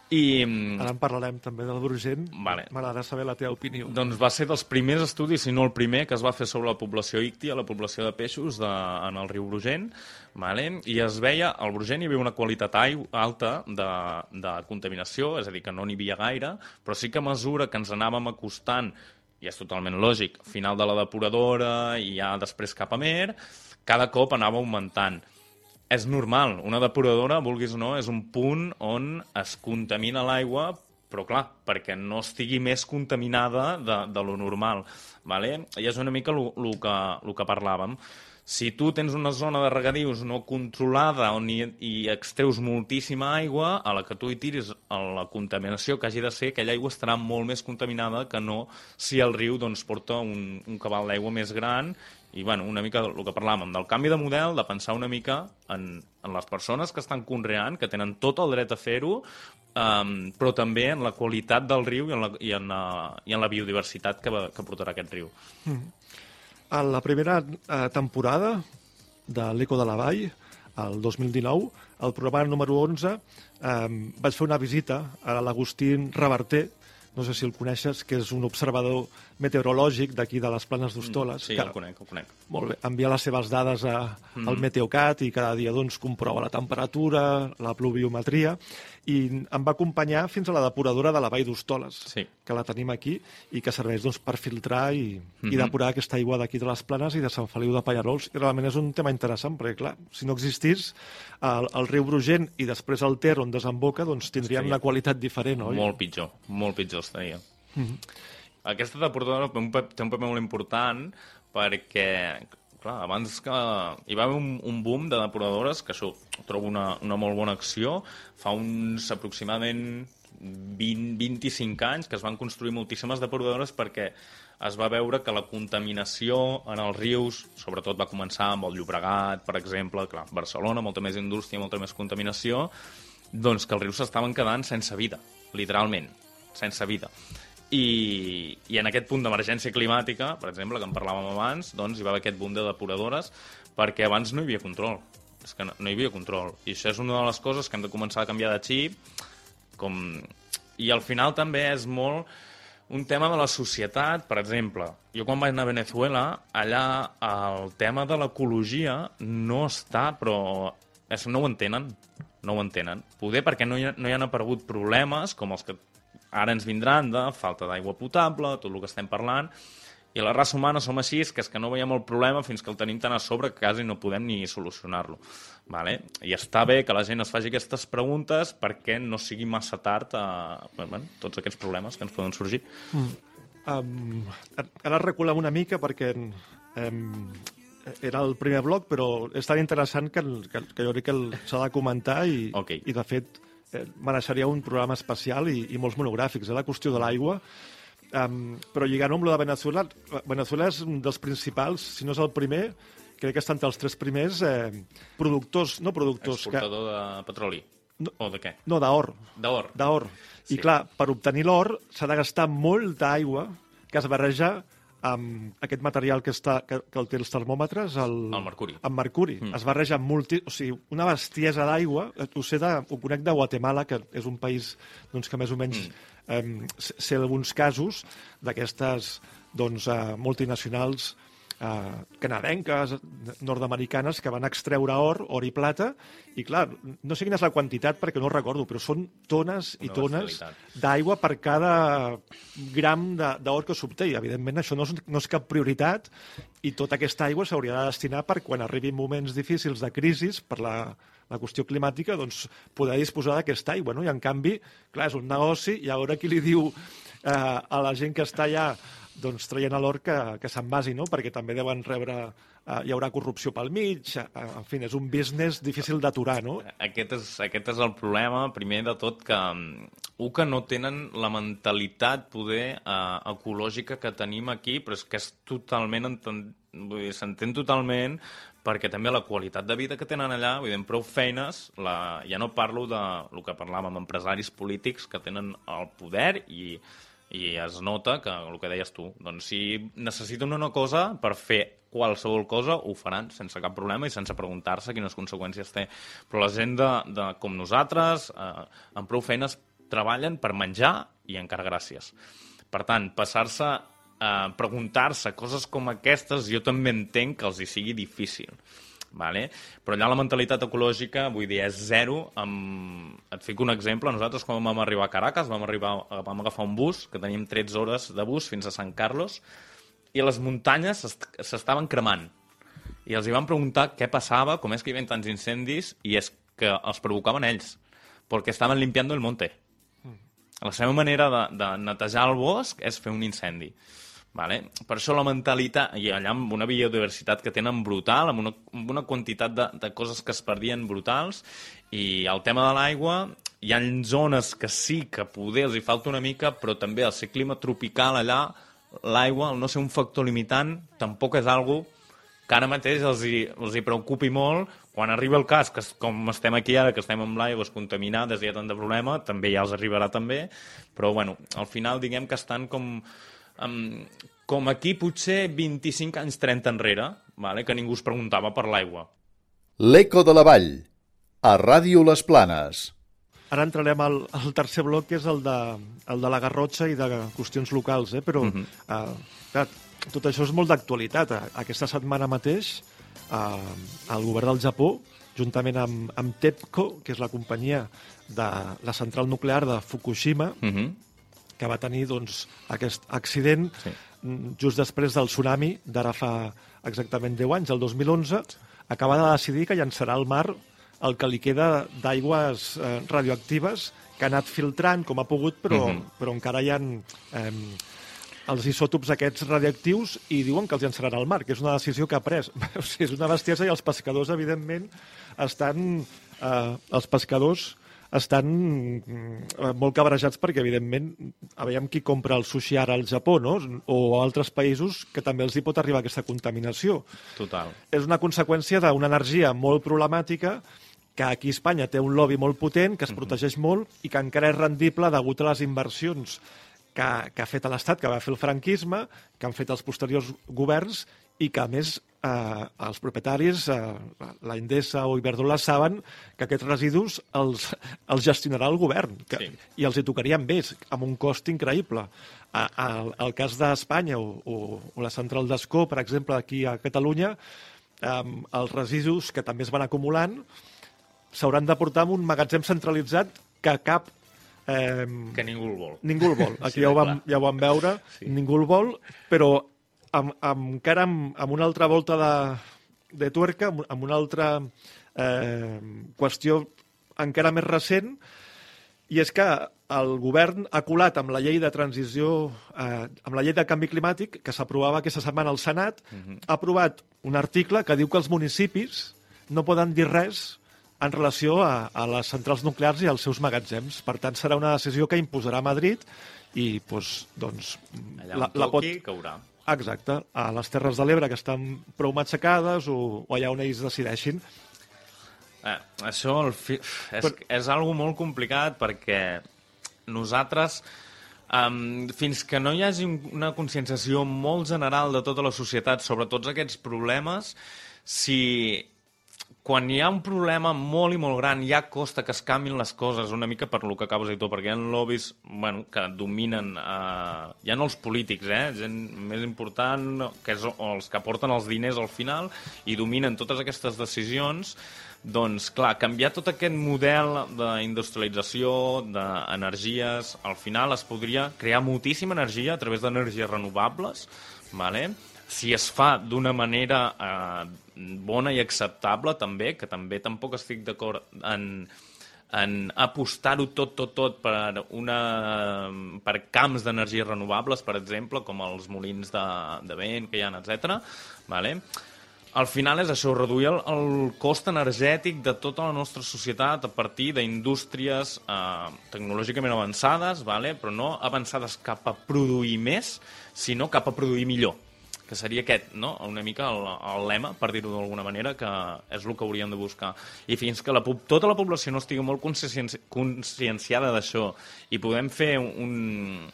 i... Mm, Ara en parlarem també del Brugent. Vale. M'agrada saber la teva opinió. Doncs va ser dels primers estudis, si no el primer, que es va fer sobre la població íctia, la població de peixos de, en el riu Brugent, vale? i es veia, al Brugent hi havia una qualitat alta de, de contaminació, és a dir, que no n'hi havia gaire, però sí que a mesura que ens anàvem acostant i és totalment lògic, final de la depuradora i ja després cap a mer, cada cop anava augmentant és normal. Una depuradora, vulguis o no, és un punt on es contamina l'aigua, però clar, perquè no estigui més contaminada de, de lo normal. Vale? I és una mica el que, lo que parlàvem. Si tu tens una zona de regadius no controlada on hi, hi extreus moltíssima aigua, a la que tu hi tiris a la contaminació que hagi de ser, aquella aigua estarà molt més contaminada que no si el riu doncs, porta un, un cabal d'aigua més gran i bueno, una mica el que parlàvem, del canvi de model, de pensar una mica en, en les persones que estan conreant, que tenen tot el dret a fer-ho, um, però també en la qualitat del riu i en la, i en la, i en la biodiversitat que, que portarà aquest riu. Mm. A la primera eh, temporada de l'Eco de la Vall, el 2019, el programa número 11, eh, vaig fer una visita a l'Agustín Reverter, no sé si el coneixes, que és un observador meteorològic d'aquí de les planes d'Hostoles. Mm, Sí, el conec, el conec. Molt bé, envia les seves dades a, mm. al Meteocat i cada dia doncs, comprova la temperatura, la pluviometria, i em va acompanyar fins a la depuradora de la Vall d'Hostoles, Sí. que la tenim aquí i que serveix doncs, per filtrar i, mm -hmm. i Mhm. depurar aquesta aigua d'aquí de les planes i de Sant Feliu de Pallarols. I realment és un tema interessant, perquè, clar, si no existís el, el riu Brugent i després el Ter on desemboca, doncs Estaria una qualitat diferent, oi? Molt pitjor, molt pitjor estaria. Mhm. Aquesta paper, té un paper molt important perquè, clar, abans que hi va haver un, un boom de depuradores, que això trobo una, una molt bona acció, fa uns aproximadament 20, 25 anys que es van construir moltíssimes depuradores perquè es va veure que la contaminació en els rius, sobretot va començar amb el Llobregat, per exemple, clar, Barcelona, molta més indústria, molta més contaminació, doncs que els rius s'estaven quedant sense vida, literalment, sense vida. I, i en aquest punt d'emergència climàtica, per exemple, que en parlàvem abans, doncs hi va haver aquest boom de depuradores perquè abans no hi havia control. És que no, no hi havia control. I això és una de les coses que hem de començar a canviar de xip, com... i al final també és molt un tema de la societat, per exemple. Jo quan vaig anar a Venezuela, allà el tema de l'ecologia no està, però és, no ho entenen, no ho entenen. Poder perquè no hi, no hi han aparegut problemes com els que ara ens vindran de falta d'aigua potable, tot el que estem parlant, i la raça humana som així, que és que no veiem el problema fins que el tenim tan a sobre que quasi no podem ni solucionar-lo. Vale? I està bé que la gent es faci aquestes preguntes perquè no sigui massa tard a bueno, tots aquests problemes que ens poden sorgir. Um, ara reculem una mica perquè um, era el primer bloc, però és tan interessant que, que, que jo crec que s'ha de comentar i, Ok. i de fet, eh, mereixeria un programa especial i, i molts monogràfics. Eh? La qüestió de l'aigua Um, però lligant-ho amb la de Venezuela, Venezuela és un dels principals, si no és el primer, crec que està entre els tres primers eh, productors, no productors, que, Exportador de petroli. No. O de què? no, d'or, D'or. d'or. Sí. I clar, per obtenir l'or s'ha de gastar molta aigua que es barreja amb aquest material que, està, que, que el té els termòmetres, el, El mercuri. amb mercuri. Mm. Es barreja amb multi... O sigui, una bestiesa d'aigua. eh, Ho sé de... Ho conec de Guatemala, que és un país doncs, que més o menys mm. eh, sé sé alguns casos d'aquestes doncs, eh, multinacionals eh, canadenques, nord-americanes, que van extreure or, or i plata, i clar, no sé quina és la quantitat perquè no recordo, però són tones i Una tones d'aigua per cada gram de- d'or que s'obté. I, evidentment, això no és, no és cap prioritat i tota aquesta aigua s'hauria de destinar per quan arribin moments difícils de crisis per la, la qüestió climàtica, doncs poder disposar d'aquesta aigua, no? I en canvi, clar, és un negoci i a veure qui li diu eh, a la gent que està allà doncs traient a l'or que, que s'envasi, no? Perquè també deuen rebre... Eh, hi haurà corrupció pel mig, eh, en fi, és un business difícil d'aturar, no? Aquest és, aquest és el problema, primer de tot, que mm, un que no tenen la mentalitat poder eh, ecològica que tenim aquí, però és que és totalment enten... vull dir, s'entén totalment perquè també la qualitat de vida que tenen allà, vull dir, prou feines, la... ja no parlo de el que parlàvem, empresaris polítics que tenen el poder i, i es nota que el que deies tu, doncs si necessiten una cosa per fer qualsevol cosa ho faran sense cap problema i sense preguntar-se quines conseqüències té. Però la gent de, de com nosaltres, eh, amb prou feines, treballen per menjar i encara gràcies. Per tant, passar-se a preguntar-se coses com aquestes, jo també entenc que els hi sigui difícil. Vale? Però allà la mentalitat ecològica, vull dir, és zero. Amb... Et fico un exemple. Nosaltres, quan vam arribar a Caracas, vam, arribar, vam agafar un bus, que teníem 13 hores de bus fins a Sant Carlos, i les muntanyes s'est- s'estaven cremant. I els hi van preguntar què passava, com és que hi havia tants incendis, i és que els provocaven ells, perquè estaven limpiando el monte. La seva manera de, de netejar el bosc és fer un incendi. Vale? Per això la mentalitat, i allà amb una biodiversitat que tenen brutal, amb una, amb una quantitat de, de coses que es perdien brutals, i el tema de l'aigua, hi ha zones que sí que poder els hi falta una mica, però també al ser clima tropical allà, l'aigua, al no ser un factor limitant, tampoc és algo que ara mateix els hi, els hi preocupi molt. Quan arriba el cas, que com estem aquí ara, que estem amb l'aigua contaminades i hi ha tant de problema, també ja els arribarà també, però bueno, al final diguem que estan com, um, com aquí potser 25 anys 30 enrere, vale? que ningú es preguntava per l'aigua. L'Eco de la Vall, a Ràdio Les Planes. Ara entrarem al, al tercer bloc, que és el de, el de la Garrotxa i de qüestions locals, eh? però uh -huh. uh, clar, tot això és molt d'actualitat. Aquesta setmana mateix uh, el govern del Japó, juntament amb, amb TEPCO, que és la companyia de la central nuclear de Fukushima, uh -huh. Que va tenir doncs, aquest accident sí. just després del tsunami d'ara fa exactament 10 anys, el 2011, acaba de decidir que llançarà al mar el que li queda d'aigües eh, radioactives que ha anat filtrant com ha pogut, però, uh mhm. -huh. però encara hi ha eh, els isòtops aquests radioactius i diuen que els llançaran al mar, que és una decisió que ha pres. o sigui, és una bestiesa i els pescadors, evidentment, estan... Eh, els pescadors estan mm, molt cabrejats perquè, evidentment, veiem qui compra el sushi ara al Japó, no? O a altres països que també els hi pot arribar aquesta contaminació. Total. És una conseqüència d'una energia molt problemàtica que aquí a Espanya té un lobby molt potent, que es protegeix molt i que encara és rendible degut a les inversions que, que ha fet l'Estat, que va fer el franquisme, que han fet els posteriors governs i que, a més, eh, els propietaris, eh, la Indesa o Iberdrola, saben que aquests residus els, els gestionarà el govern que, sí. i els hi tocarien més, amb un cost increïble. A, a, el cas d'Espanya o, o, o la central d'Escó, per exemple, aquí a Catalunya, eh, els residus que també es van acumulant s'hauran de portar en un magatzem centralitzat que cap Eh, que ningú el vol. Ningú el vol. Aquí sí, ja, ho vam, ja ho vam veure, sí. ningú el vol, però amb, amb, encara amb, amb una altra volta de, de tuerca, amb, amb una altra eh, qüestió encara més recent, i és que el govern ha colat amb la llei de transició, eh, amb la llei de canvi climàtic, que s'aprovava aquesta setmana al Senat, uh mhm. -huh. ha aprovat un article que diu que els municipis no poden dir res en relació a, a les centrals nuclears i als seus magatzems. Per tant, serà una decisió que imposarà Madrid i, doncs, doncs Allà la, la pot... caurà. Exacte, a les Terres de l'Ebre, que estan prou matxacades, o, o allà on ells decideixin. Eh, això el fi... és, Però... és algo molt complicat perquè nosaltres, um, fins que no hi hagi una conscienciació molt general de tota la societat sobre tots aquests problemes, si quan hi ha un problema molt i molt gran, ja costa que es canvin les coses una mica per lo que acabes de dir tu, perquè hi ha lobbies bueno, que dominen, eh, ja no els polítics, eh, gent més important, que és els que porten els diners al final i dominen totes aquestes decisions, doncs, clar, canviar tot aquest model d'industrialització, d'energies, al final es podria crear moltíssima energia a través d'energies renovables, ¿vale? Si es fa d'una manera eh, bona i acceptable també, que també tampoc estic d'acord en, en apostar-ho tot, tot, tot per, una, per camps d'energies renovables, per exemple, com els molins de, de vent que hi ha, etc. Vale? Al final és això, reduir el, el cost energètic de tota la nostra societat a partir d'indústries eh, tecnològicament avançades, vale? però no avançades cap a produir més, sinó cap a produir millor que seria aquest, no? una mica el, el lema, per dir-ho d'alguna manera, que és el que hauríem de buscar. I fins que la, tota la població no estigui molt conscienci conscienciada d'això i podem fer un,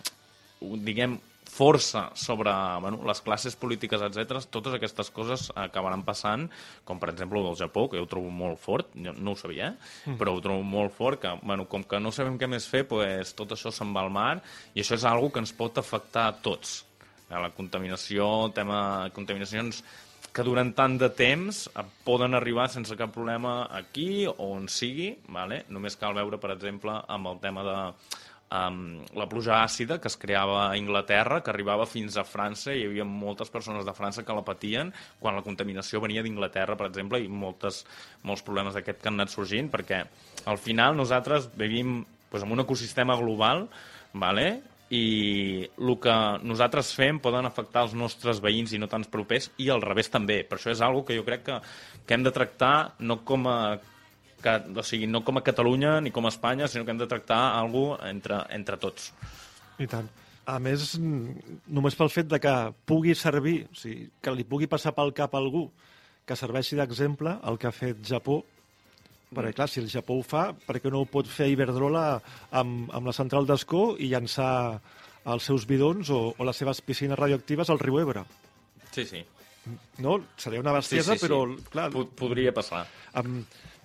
un diguem, força sobre bueno, les classes polítiques, etc. totes aquestes coses acabaran passant, com per exemple el del Japó, que jo ho trobo molt fort, jo no ho sabia, eh? mm. però ho trobo molt fort, que bueno, com que no sabem què més fer, pues, tot això se'n va al mar, i això és algo que ens pot afectar a tots la contaminació, tema contaminacions que durant tant de temps poden arribar sense cap problema aquí o on sigui, vale? només cal veure, per exemple, amb el tema de um, la pluja àcida que es creava a Inglaterra, que arribava fins a França, i hi havia moltes persones de França que la patien quan la contaminació venia d'Inglaterra, per exemple, i moltes, molts problemes d'aquest que han anat sorgint, perquè al final nosaltres vivim doncs, en un ecosistema global, vale? I el que nosaltres fem poden afectar els nostres veïns i no tants propers i al revés també. Per això és algo que jo crec que, que hem de tractar no com a que, o sigui, no com a Catalunya ni com a Espanya, sinó que hem de tractar algú entre, entre tots. I tant. A més, només pel fet de que pugui servir, o sigui, que li pugui passar pel cap a algú que serveixi d'exemple el que ha fet Japó, perquè, clar, si el Japó ho fa, per què no ho pot fer Iberdrola amb, amb la central d'Escó i llançar els seus bidons o, o les seves piscines radioactives al riu Ebre? Sí, sí. No? Seria una bestiesa, sí, sí, sí. però, clar... Podria passar. Amb,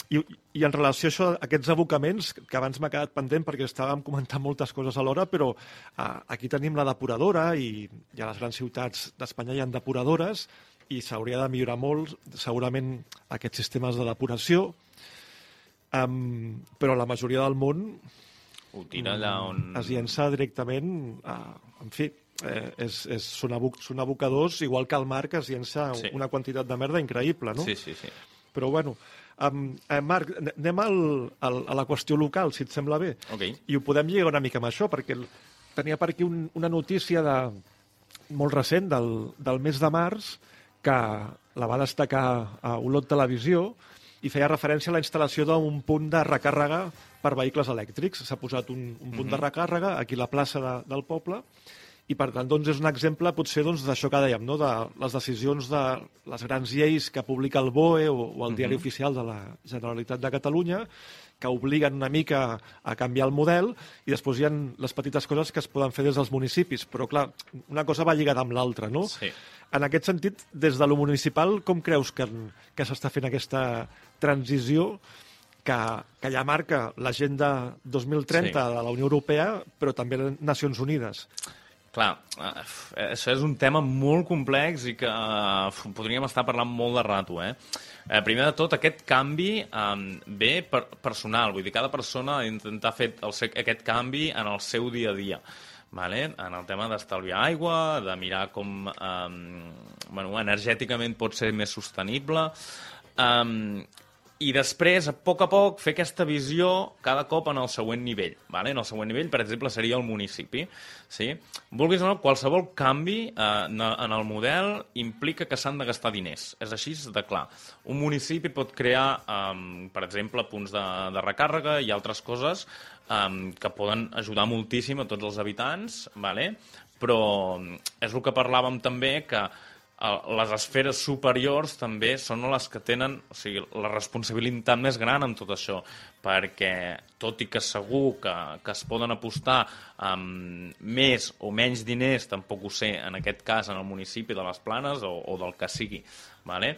I, I en relació a això, aquests abocaments, que abans m'ha quedat pendent perquè estàvem comentant moltes coses alhora, però uh, aquí tenim la depuradora i, i a les grans ciutats d'Espanya hi ha depuradores i s'hauria de millorar molt, segurament, aquests sistemes de depuració, um, però la majoria del món Ho tira allà on... es llença directament, a, en fi, eh, és, és, són, aboc, són abocadors, igual que al mar, que es llença Sí. una quantitat de merda increïble, no? Sí, sí, sí. Però, bueno, um, eh, Marc, ane- anem al, al, a la qüestió local, si et sembla bé. Ok. I ho podem lligar una mica amb això, perquè el, tenia per aquí un, una notícia de, molt recent, del, del mes de març, que la va destacar a Olot Televisió i feia referència a la instal·lació d'un punt de recàrrega per vehicles elèctrics. S'ha posat un, un punt de recàrrega aquí a la plaça de, del poble i, per tant, doncs, és un exemple, potser, doncs, d'això que dèiem, no? de les decisions de les grans lleis que publica el BOE o, o el diari oficial de la Generalitat de Catalunya, que obliguen una mica a canviar el model i després hi ha les petites coses que es poden fer des dels municipis. Però, clar, una cosa va lligada amb l'altra, no? Sí. En aquest sentit, des de lo municipal, com creus que, que s'està fent aquesta transició que, que ja marca l'agenda 2030 Sí. de la Unió Europea, però també les Nacions Unides? Clar, eh, f- això és un tema molt complex i que eh, podríem estar parlant molt de rato, eh? eh primer de tot, aquest canvi eh, ve per, personal, vull dir, cada persona ha d'intentar fer el, aquest canvi en el seu dia a dia. Vale? En el tema d'estalviar aigua, de mirar com eh, bueno, energèticament pot ser més sostenible, eh, i després, a poc a poc, fer aquesta visió cada cop en el següent nivell. Vale? En el següent nivell, per exemple, seria el municipi. Sí? Vulguis o no, qualsevol canvi eh, en el model implica que s'han de gastar diners. És així de clar. Un municipi pot crear, eh, per exemple, punts de, de recàrrega i altres coses eh, que poden ajudar moltíssim a tots els habitants, vale? però és el que parlàvem també, que les esferes superiors també són les que tenen o sigui, la responsabilitat més gran en tot això, perquè tot i que segur que, que es poden apostar amb més o menys diners, tampoc ho sé, en aquest cas en el municipi de les Planes o, o del que sigui, vale?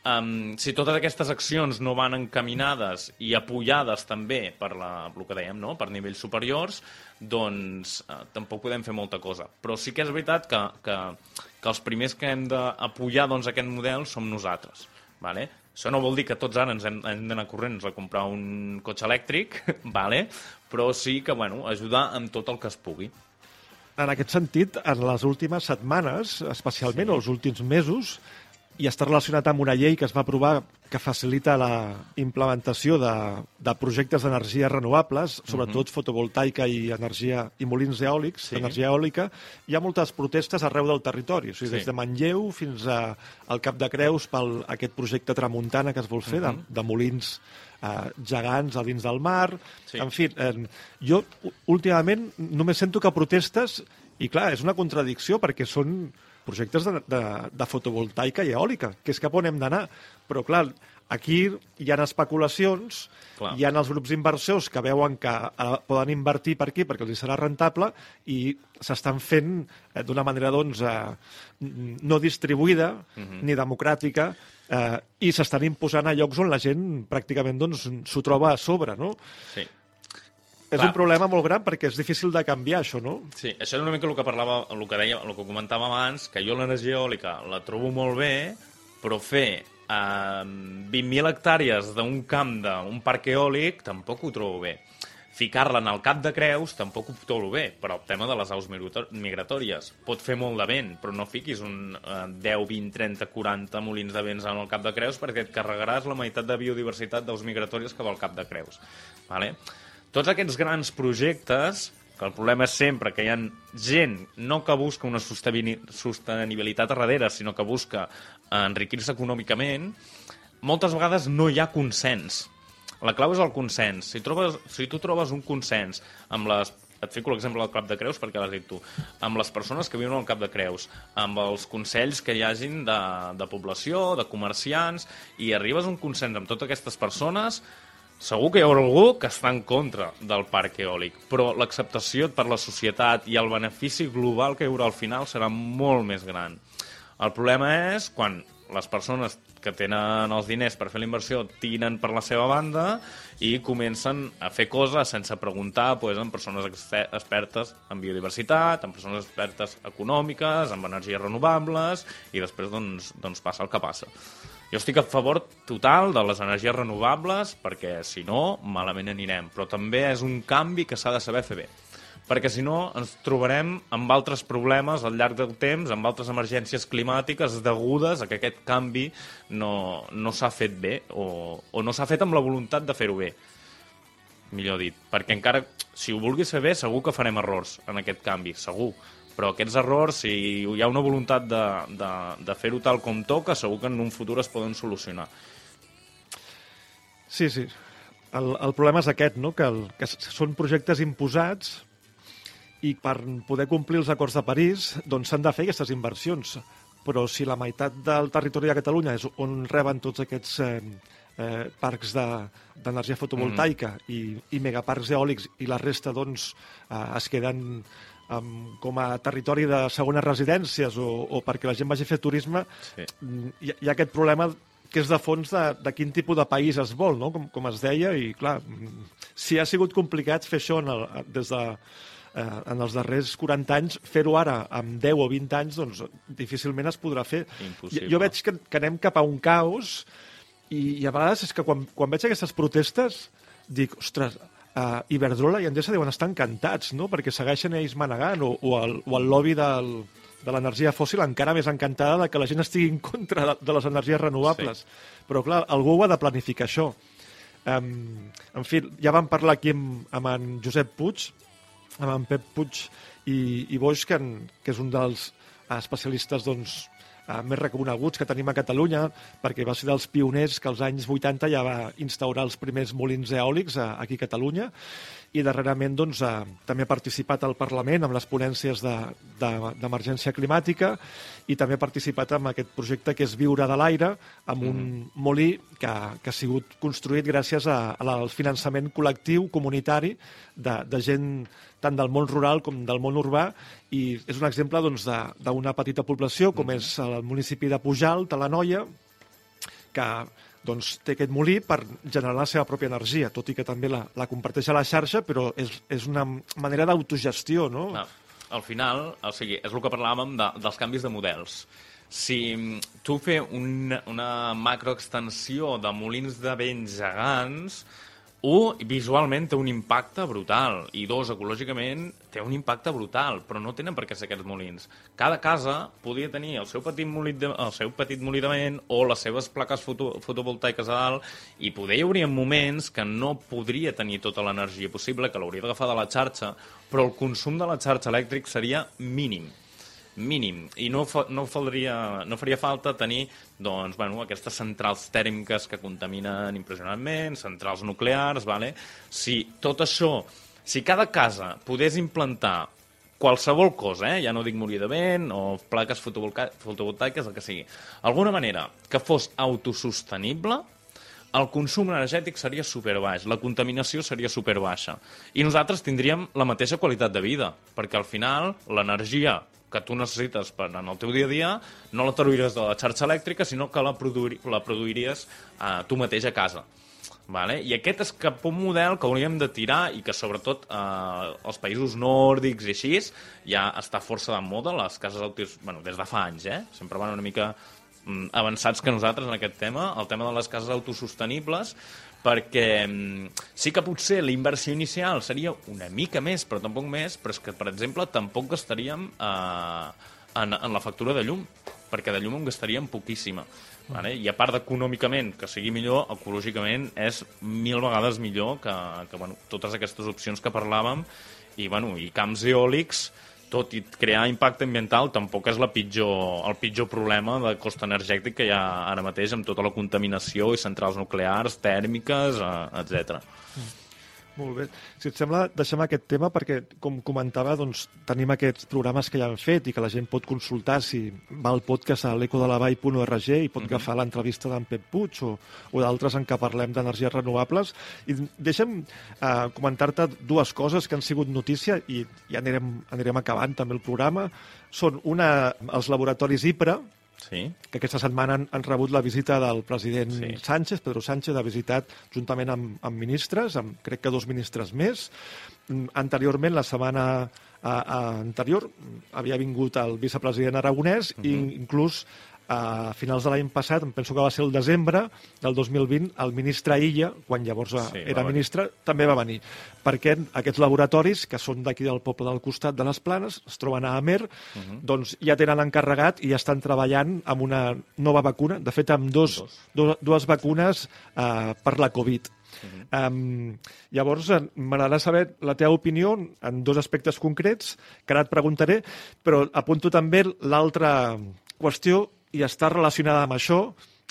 Um, si totes aquestes accions no van encaminades i apoyades també per la, el que dèiem, no? per nivells superiors, doncs uh, tampoc podem fer molta cosa. Però sí que és veritat que, que, que els primers que hem d'apoyar doncs, aquest model som nosaltres. Vale? Això no vol dir que tots ara ens hem, hem d'anar corrents a comprar un cotxe elèctric, vale? però sí que bueno, ajudar amb tot el que es pugui. En aquest sentit, en les últimes setmanes, especialment, sí. els últims mesos, i està relacionat amb una llei que es va aprovar que facilita la implementació de, de projectes d'energies renovables, sobretot fotovoltaica i energia i molins eòlics, Sí. energia eòlica. Hi ha moltes protestes arreu del territori, o sigui, Sí. des de Manlleu fins a, al Cap de Creus pel aquest projecte Tramuntana que es vol fer, de, de molins eh, gegants a dins del mar. Sí. En fi, eh, jo últimament només sento que protestes, i clar, és una contradicció perquè són projectes de, de, de fotovoltaica i eòlica, que és cap on hem d'anar. Però, clar, aquí hi ha especulacions, Clar. hi ha els grups inversors que veuen que eh, poden invertir per aquí perquè els serà rentable i s'estan fent eh, d'una manera doncs, eh, no distribuïda ni democràtica eh, i s'estan imposant a llocs on la gent pràcticament doncs, s'ho troba a sobre. No? Sí. És Clar. un problema molt gran perquè és difícil de canviar, això, no? Sí, això és una mica el que parlava, el que deia, el que comentava abans, que jo l'energia eòlica la trobo molt bé, però fer eh, 20.000 hectàrees d'un camp d'un parc eòlic tampoc ho trobo bé. Ficar-la en el cap de creus tampoc ho trobo bé, però el tema de les aus migratòries pot fer molt de vent, però no fiquis un eh, 10, 20, 30, 40 molins de vents en el cap de creus perquè et carregaràs la meitat de biodiversitat d'aus migratòries que va al cap de creus. Vale? Tots aquests grans projectes, que el problema és sempre que hi ha gent no que busca una sosteni- sostenibilitat a darrere, sinó que busca enriquir-se econòmicament, moltes vegades no hi ha consens. La clau és el consens. Si, trobes, si tu trobes un consens amb les et fico l'exemple del Cap de Creus perquè l'has dit tu, amb les persones que viuen al Cap de Creus, amb els consells que hi hagin de, de població, de comerciants, i arribes a un consens amb totes aquestes persones, segur que hi haurà algú que està en contra del parc eòlic, però l'acceptació per la societat i el benefici global que hi haurà al final serà molt més gran. El problema és quan les persones que tenen els diners per fer la inversió tiren per la seva banda i comencen a fer coses sense preguntar pues, en persones expertes en biodiversitat, en persones expertes econòmiques, en energies renovables, i després doncs, doncs passa el que passa. Jo estic a favor total de les energies renovables perquè, si no, malament anirem. Però també és un canvi que s'ha de saber fer bé. Perquè si no ens trobarem amb altres problemes al llarg del temps, amb altres emergències climàtiques degudes a que aquest canvi no, no s'ha fet bé o, o no s'ha fet amb la voluntat de fer-ho bé. Millor dit, perquè encara, si ho vulguis fer bé, segur que farem errors en aquest canvi, segur, però aquests errors, si hi ha una voluntat de, de, de fer-ho tal com toca, segur que en un futur es poden solucionar. Sí, sí. El, el problema és aquest, no? que, el, que són projectes imposats i per poder complir els acords de París doncs s'han de fer aquestes inversions. Però si la meitat del territori de Catalunya és on reben tots aquests eh, eh, parcs d'energia de, fotovoltaica mm. i, i megaparcs eòlics i la resta doncs, eh, es queden um, com a territori de segones residències o, o perquè la gent vagi a fer turisme, sí. Mm, hi, hi ha aquest problema que és de fons de, de quin tipus de país es vol, no? com, com es deia, i clar, mm, si ha sigut complicat fer això en el, des de eh, en els darrers 40 anys, fer-ho ara amb 10 o 20 anys, doncs difícilment es podrà fer. Impossible. Jo, jo veig que, que anem cap a un caos i, i a vegades és que quan, quan veig aquestes protestes dic, ostres, uh, Iberdrola i Endesa deuen estar encantats, no?, perquè segueixen ells manegant, o, o, el, o el lobby del, de l'energia fòssil encara més encantada de que la gent estigui en contra de, de les energies renovables. Sí. Però, clar, algú ho ha de planificar, això. Um, en fi, ja vam parlar aquí amb, amb en Josep Puig, amb en Pep Puig i, i Boix, que, en, que és un dels especialistes doncs, eh, més reconeguts que tenim a Catalunya, perquè va ser dels pioners que als anys 80 ja va instaurar els primers molins eòlics a, aquí a Catalunya, i darrerament doncs, eh, també ha participat al Parlament amb les ponències d'emergència de, de, climàtica i també ha participat en aquest projecte que és Viure de l'aire, amb un mm. molí que, que ha sigut construït gràcies a, al finançament col·lectiu, comunitari, de, de gent tant del món rural com del món urbà, i és un exemple doncs, d'una petita població, com mm. és el municipi de Pujalt, a la Noia, que doncs, té aquest molí per generar la seva pròpia energia, tot i que també la, la comparteix a la xarxa, però és, és una manera d'autogestió, no? no? Al final, o sigui, és el que parlàvem de, dels canvis de models. Si tu fer un, una macroextensió de molins de vents gegants, un, visualment té un impacte brutal, i dos, ecològicament té un impacte brutal, però no tenen per què ser aquests molins. Cada casa podria tenir el seu petit molí de, el seu petit molí de vent o les seves plaques foto, fotovoltaiques a dalt, i poder hi hauria moments que no podria tenir tota l'energia possible, que l'hauria d'agafar de la xarxa, però el consum de la xarxa elèctric seria mínim mínim i no, fa, no, faria, no faria falta tenir doncs, bueno, aquestes centrals tèrmiques que contaminen impressionantment, centrals nuclears, vale? si tot això, si cada casa podés implantar qualsevol cosa, eh? ja no dic morir de vent o plaques fotovoltaiques, el que sigui, alguna manera que fos autosostenible, el consum energètic seria superbaix, la contaminació seria superbaixa i nosaltres tindríem la mateixa qualitat de vida, perquè al final l'energia que tu necessites per en el teu dia a dia, no la trauries de la xarxa elèctrica, sinó que la, produir, la produiries eh, tu mateix a casa. Vale? I aquest és cap un model que hauríem de tirar i que sobretot eh, els països nòrdics i així ja està força de moda, les cases autos, bueno, des de fa anys, eh? sempre van una mica mm, avançats que nosaltres en aquest tema, el tema de les cases autosostenibles, perquè mm, sí que potser la inversió inicial seria una mica més, però tampoc més, però és que, per exemple, tampoc gastaríem eh, en, en la factura de llum, perquè de llum en gastaríem poquíssima. Vale? I a part d'econòmicament que sigui millor, ecològicament és mil vegades millor que, que bueno, totes aquestes opcions que parlàvem i, bueno, i camps eòlics tot i crear impacte ambiental, tampoc és la pitjor, el pitjor problema de cost energètic que hi ha ara mateix amb tota la contaminació i centrals nuclears, tèrmiques, eh, etc. Mm. Molt bé. Si et sembla, deixem aquest tema perquè, com comentava, doncs, tenim aquests programes que ja han fet i que la gent pot consultar si va al podcast a l'ecodelavall.org i pot -hmm. agafar l'entrevista d'en Pep Puig o, o d'altres en què parlem d'energies renovables. I deixem uh, comentar-te dues coses que han sigut notícia i ja anirem, anirem acabant també el programa. Són una, els laboratoris IPRA, Sí. que aquesta setmana han, han rebut la visita del president Sí. Sánchez, Pedro Sánchez, ha visitat juntament amb, amb ministres, amb crec que dos ministres més. Mm, Anteriorment, la setmana a, a anterior, mm, havia vingut el vicepresident Aragonès uh -huh. i inclús a finals de l'any passat, em penso que va ser el desembre del 2020, el ministre Illa, quan llavors Sí, era venir. ministre, també va venir. Perquè aquests laboratoris, que són d'aquí del poble del costat de les Planes, es troben a Amer, doncs ja tenen encarregat i ja estan treballant amb una nova vacuna, de fet amb dos, Dos. dues vacunes eh, per la Covid. Um, llavors, eh, m'agradarà saber la teva opinió en dos aspectes concrets, que ara et preguntaré, però apunto també l'altra qüestió i està relacionada amb això.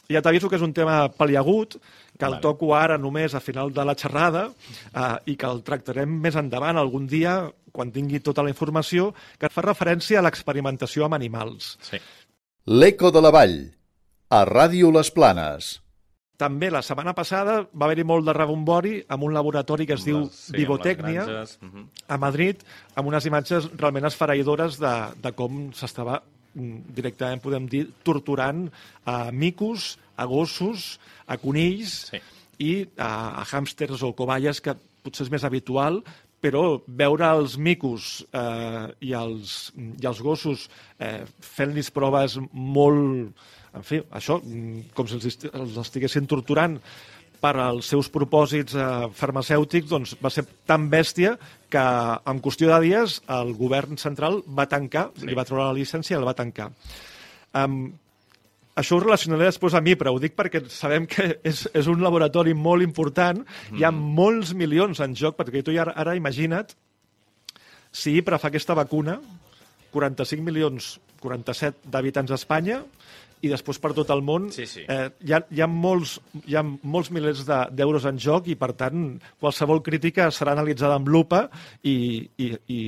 Ja t'aviso que és un tema paliagut, que el Vale. toco ara només a final de la xerrada eh, i que el tractarem més endavant algun dia, quan tingui tota la informació, que fa referència a l'experimentació amb animals. Sí. L'Eco de la Vall, a Ràdio Les Planes. També la setmana passada va haver-hi molt de rebombori amb un laboratori que es diu sí, Vivotècnia a Madrid, amb unes imatges realment esfereïdores de, de com s'estava directament, podem dir, torturant a micos, a gossos, a conills Sí. i a, a hàmsters o coballes, que potser és més habitual, però veure els micos eh, i, els, i els gossos eh, fent-los proves molt... En fi, això, mm, com si els, els estiguessin torturant per als seus propòsits eh, farmacèutics, doncs va ser tan bèstia que en qüestió de dies el govern central va tancar, Sí. li va treure la llicència i el va tancar. Um, això ho relacionaré després a mi, però ho dic perquè sabem que és, és un laboratori molt important, hi ha molts milions en joc, perquè tu ja ara, ara imagina't si IPRA fa aquesta vacuna, 45 milions, 47 d'habitants a Espanya, i després per tot el món Sí, sí. Eh, hi, ha, hi, ha molts, hi ha molts milers de- d'euros en joc i, per tant, qualsevol crítica serà analitzada amb lupa i, i, i,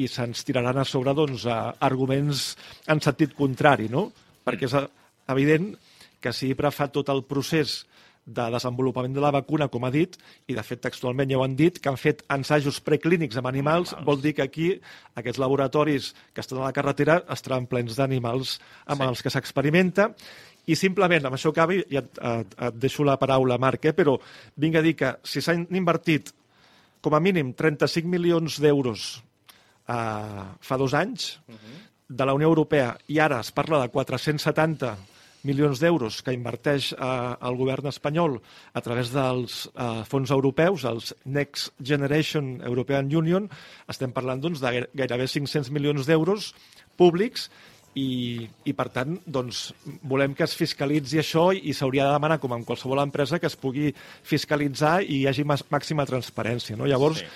i se'ns tiraran a sobre doncs, a arguments en sentit contrari, no? Perquè és eh, evident que si IPRA fa tot el procés de desenvolupament de la vacuna, com ha dit, i de fet textualment ja ho han dit, que han fet ensajos preclínics amb animals, Animals. vol dir que aquí aquests laboratoris que estan a la carretera estaran plens d'animals amb Sí. els que s'experimenta, i simplement, amb això acabi, i et, et, et deixo la paraula, Marc, eh? però vinc a dir que si s'han invertit com a mínim 35 milions d'euros eh, fa dos anys de la Unió Europea i ara es parla de 470 milions d'euros que inverteix eh, el govern espanyol a través dels eh, fons europeus, els Next Generation European Union, estem parlant doncs, de gaire- gairebé 500 milions d'euros públics i, i per tant doncs, volem que es fiscalitzi això i s'hauria de demanar, com en qualsevol empresa, que es pugui fiscalitzar i hi hagi màxima transparència. No? Llavors, Sí.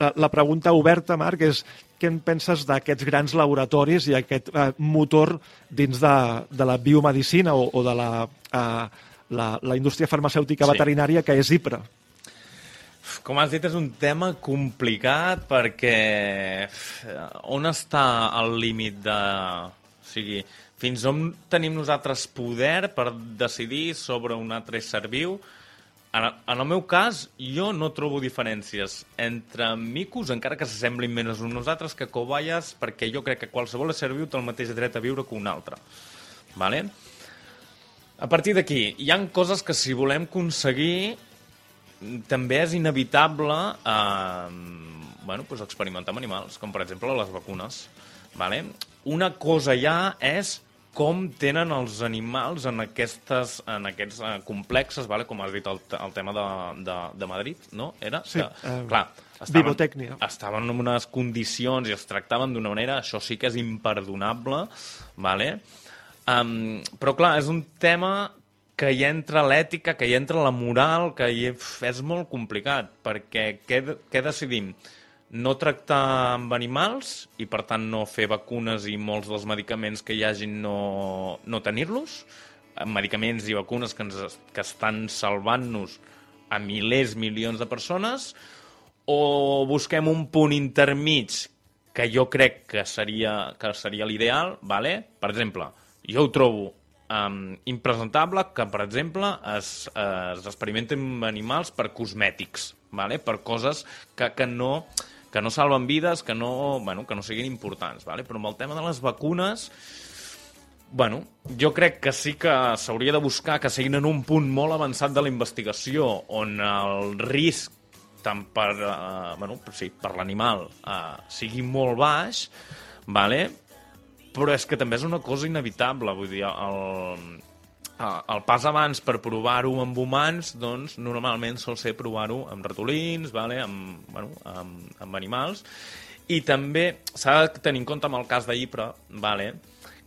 la, la pregunta oberta, Marc, és què en penses d'aquests grans laboratoris i aquest eh, motor dins de, de la biomedicina o, o de la, eh, la, la indústria farmacèutica Sí. veterinària que és IPRA? Com has dit, és un tema complicat perquè on està el límit de... O sigui, fins on tenim nosaltres poder per decidir sobre un altre ésser viu? En, en el meu cas, jo no trobo diferències entre micos, encara que s'assemblin menys a nosaltres, que cobayes, perquè jo crec que qualsevol ésser viu té el mateix dret a viure que un altre. Vale? A partir d'aquí, hi han coses que si volem aconseguir també és inevitable eh, bueno, pues experimentar amb animals, com per exemple les vacunes. Vale? Una cosa ja és com tenen els animals en, aquestes, en aquests eh, complexes, vale? com has dit el, el tema de, de, de Madrid, no? Era? Sí, que, eh, clar, Vivotècnia. estaven en unes condicions i es tractaven d'una manera, això sí que és imperdonable, vale? Um, però clar, és un tema que hi entra l'ètica, que hi entra la moral, que hi és molt complicat, perquè què, de- què decidim? No tractar amb animals i, per tant, no fer vacunes i molts dels medicaments que hi hagin no, no tenir-los? Medicaments i vacunes que, ens, que estan salvant-nos a milers, milions de persones? o busquem un punt intermig que jo crec que seria, que seria l'ideal, vale? per exemple, jo ho trobo um, impresentable que, per exemple, es, es experimenten animals per cosmètics, vale? per coses que, que, no, que no salven vides, que no, bueno, que no siguin importants. Vale? Però amb el tema de les vacunes, Bueno, jo crec que sí que s'hauria de buscar que siguin en un punt molt avançat de la investigació on el risc tant per, uh, bueno, sí, per l'animal uh, sigui molt baix, vale? però és que també és una cosa inevitable, vull dir, el, el pas abans per provar-ho amb humans, doncs, normalment sol ser provar-ho amb ratolins, vale? amb, bueno, amb, amb animals, i també s'ha de tenir en compte amb el cas d'Ipra, vale?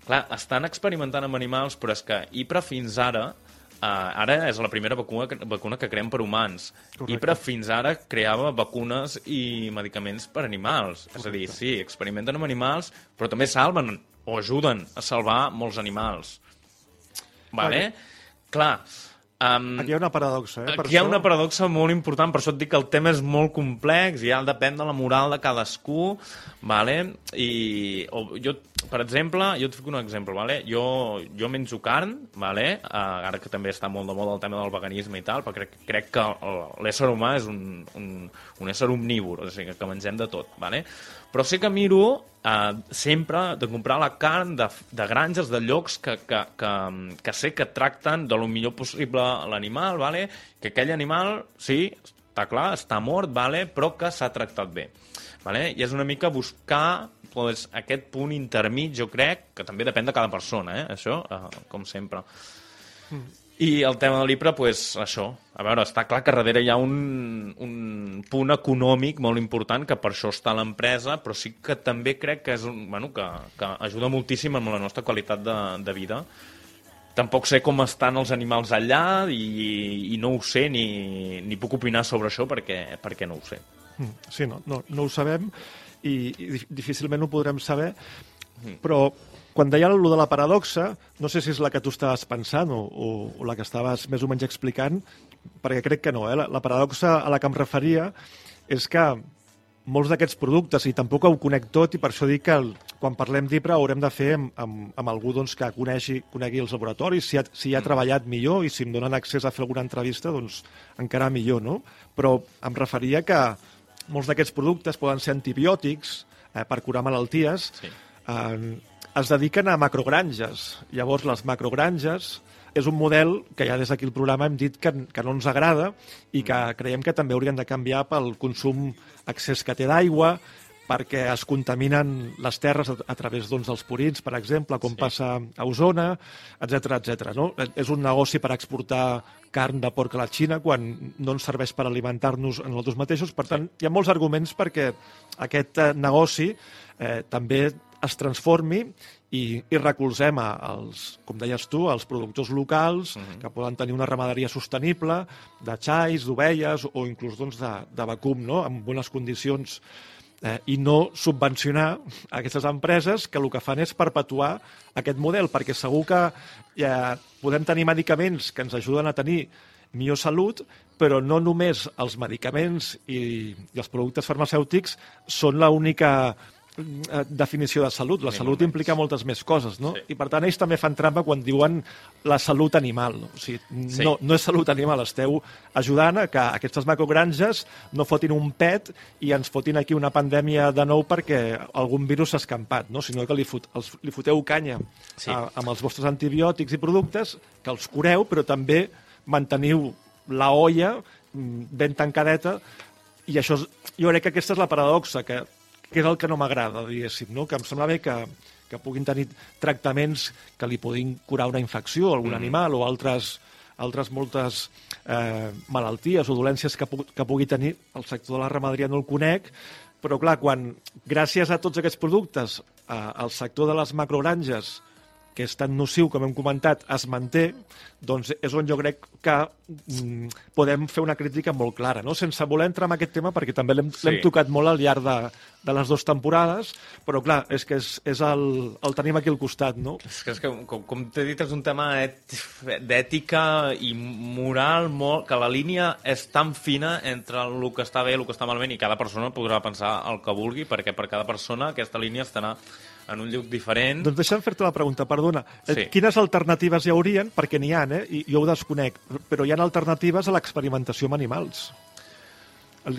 clar, estan experimentant amb animals, però és que Ipra fins ara Uh, ara és la primera vacuna, vacuna que creem per humans. Correcte. Ipra fins ara creava vacunes i medicaments per animals. Correcte. És a dir, sí, experimenten amb animals, però també salven o ajuden a salvar molts animals. Vale? vale. Clar, Um, aquí hi ha una paradoxa, eh? Per aquí hi ha això... una paradoxa molt important, per això et dic que el tema és molt complex i ja depèn de la moral de cadascú, vale? I o, jo, per exemple, jo et fico un exemple, vale? jo, jo menjo carn, vale? Uh, ara que també està molt de moda el tema del veganisme i tal, perquè crec, crec que l'ésser humà és un, un, un ésser omnívor, o sigui, que mengem de tot, vale? però sí que miro eh, sempre de comprar la carn de, de granges, de llocs que, que, que, que sé que tracten de lo millor possible l'animal, vale? que aquell animal, sí, està clar, està mort, vale? però que s'ha tractat bé. Vale? I és una mica buscar pues, aquest punt intermig, jo crec, que també depèn de cada persona, eh? això, eh, com sempre. Mm. I el tema de l'IPRA, pues, això. A veure, està clar que darrere hi ha un, un punt econòmic molt important, que per això està l'empresa, però sí que també crec que, és un, bueno, que, que ajuda moltíssim amb la nostra qualitat de, de vida. Tampoc sé com estan els animals allà i, i no ho sé, ni, ni puc opinar sobre això perquè, perquè no ho sé. Mm, sí, no, no, no ho sabem i, i difícilment ho podrem saber, mm. però quan deia allò de la paradoxa, no sé si és la que tu estaves pensant o, o, o la que estaves més o menys explicant, perquè crec que no. Eh? La, la paradoxa a la que em referia és que molts d'aquests productes, i tampoc ho conec tot, i per això dic que el, quan parlem d'IPRA haurem de fer amb, amb, amb algú doncs, que conegui, conegui els laboratoris, si ha, si ha treballat millor i si em donen accés a fer alguna entrevista, doncs encara millor, no? Però em referia que molts d'aquests productes poden ser antibiòtics eh, per curar malalties, sí. eh, es dediquen a macrogranges. Llavors, les macrogranges és un model que ja des d'aquí el programa hem dit que, que no ens agrada i que creiem que també haurien de canviar pel consum excés que té d'aigua, perquè es contaminen les terres a, a través doncs, dels purins, per exemple, com sí. passa a Osona, etc etc. no? És un negoci per exportar carn de porc a la Xina quan no ens serveix per alimentar-nos en nosaltres mateixos. Per tant, hi ha molts arguments perquè aquest eh, negoci eh, també es transformi i, i recolzem als, com deies tu, als productors locals uh mhm. -huh. que poden tenir una ramaderia sostenible de xais, d'ovelles o inclús doncs, de, de vacum, no? en bones condicions eh, i no subvencionar aquestes empreses que el que fan és perpetuar aquest model, perquè segur que ja podem tenir medicaments que ens ajuden a tenir millor salut, però no només els medicaments i, i els productes farmacèutics són l'única Eh, definició de salut. La salut implica moltes més coses, no? Sí. I per tant ells també fan trampa quan diuen la salut animal. O sigui, sí. no, no és salut animal, esteu ajudant a que aquestes macrogranges no fotin un pet i ens fotin aquí una pandèmia de nou perquè algun virus s'ha escampat, no? sinó que li, fot, els, li foteu canya sí. a, amb els vostres antibiòtics i productes, que els cureu, però també manteniu la olla mm, ben tancadeta i això, jo crec que aquesta és la paradoxa, que que és el que no m'agrada, diguéssim, no? que em sembla bé que, que puguin tenir tractaments que li puguin curar una infecció a algun mm. animal o altres, altres moltes eh, malalties o dolències que, pu que pugui tenir el sector de la ramaderia no el conec, però clar, quan gràcies a tots aquests productes eh, el sector de les macrogranges que és tan nociu, com hem comentat, es manté, doncs és on jo crec que mm, podem fer una crítica molt clara, no? sense voler entrar en aquest tema, perquè també l'hem sí. tocat molt al llarg de, de les dues temporades, però clar, és que és, és el, el tenim aquí al costat, no? És que, és que com, com t'he dit, és un tema d'ètica i moral molt, que la línia és tan fina entre el que està bé i el que està malament i cada persona podrà pensar el que vulgui, perquè per cada persona aquesta línia estarà en un lloc diferent... Doncs deixa'm fer-te la pregunta, perdona. Eh, sí. Quines alternatives hi haurien? Perquè n'hi ha, eh? I jo ho desconec, però hi ha alternatives a l'experimentació amb animals.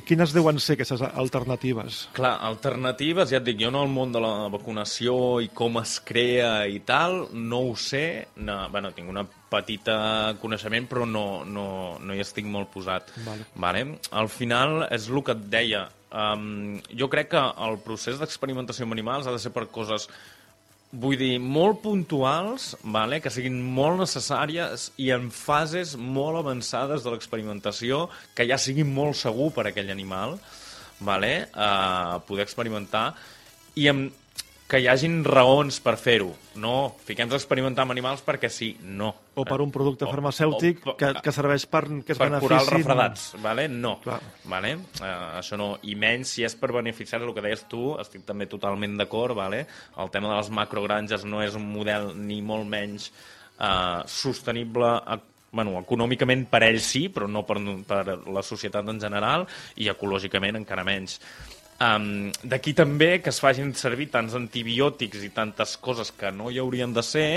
Quines deuen ser aquestes alternatives? Clar, alternatives, ja et dic, jo no el món de la vacunació i com es crea i tal, no ho sé. No, bueno, tinc una petita coneixement, però no, no, no hi estic molt posat. Vale. Vale? Al final, és el que et deia, um, jo crec que el procés d'experimentació amb animals ha de ser per coses vull dir, molt puntuals, vale? que siguin molt necessàries i en fases molt avançades de l'experimentació, que ja sigui molt segur per aquell animal, vale? uh, poder experimentar, i amb que hi hagin raons per fer-ho. No, fiquem-nos a experimentar amb animals perquè sí, no. O per un producte O- farmacèutic o- que, que serveix per que es per curar els beneficin... refredats, vale? no. Clar. Vale? Uh, això no. I menys si és per beneficiar el que deies tu, estic també totalment d'acord, vale? el tema de les macrogranges no és un model ni molt menys uh, sostenible bueno, econòmicament per ells sí, però no per, per la societat en general, i ecològicament encara menys. Um, D'aquí també que es facin servir tants antibiòtics i tantes coses que no hi haurien de ser,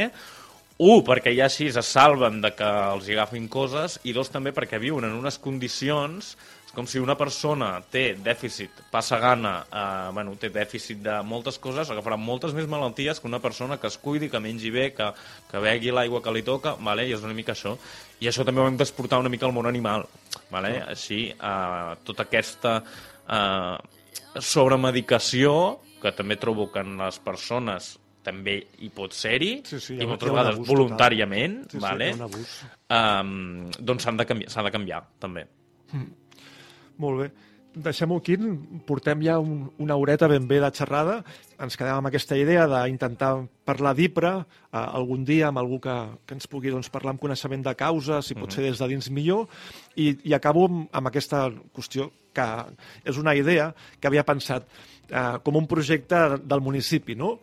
un, perquè ja així es salven de que els hi agafin coses, i dos, també perquè viuen en unes condicions és com si una persona té dèficit, passa gana, eh, bueno, té dèficit de moltes coses, agafarà moltes més malalties que una persona que es cuidi, que mengi bé, que, que begui l'aigua que li toca, vale? i és una mica això. I això també ho hem d'exportar una mica al món animal. Vale? Així, eh, tota aquesta eh, sobremedicació, que també trobo que en les persones també hi pot ser-hi, Sí, sí, i moltes vegades abús voluntàriament, Sí, sí, vale? abús. um, doncs s'han de canviar, s'ha de canviar, també. Molt bé. Deixem-ho aquí, portem ja un, una horeta ben bé de xerrada. Ens quedem amb aquesta idea d'intentar parlar d'IPRA eh, algun dia amb algú que, que ens pugui doncs, parlar amb coneixement de causa, si pot ser des de dins millor, i, i acabo amb, amb aquesta qüestió que és una idea que havia pensat eh, com un projecte del municipi, no?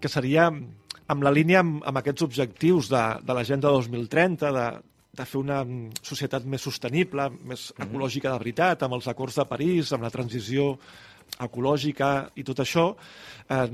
que seria amb la línia amb, amb aquests objectius de, de l'Agenda 2030, de, de fer una mm, societat més sostenible, més ecològica de veritat, amb els acords de París, amb la transició ecològica i tot això, eh,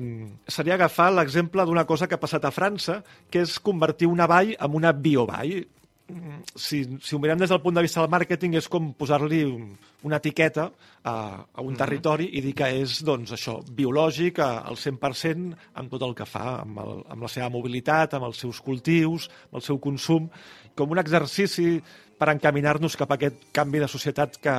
seria agafar l'exemple d'una cosa que ha passat a França, que és convertir una vall en una biovall. Mm, Si, si ho mirem des del punt de vista del màrqueting, és com posar-li un- una etiqueta a, a un territori i dir que és, doncs, això, biològic a- al 100% amb tot el que fa, amb, el, amb la seva mobilitat, amb els seus cultius, amb el seu consum, com un exercici per encaminar-nos cap a aquest canvi de societat que,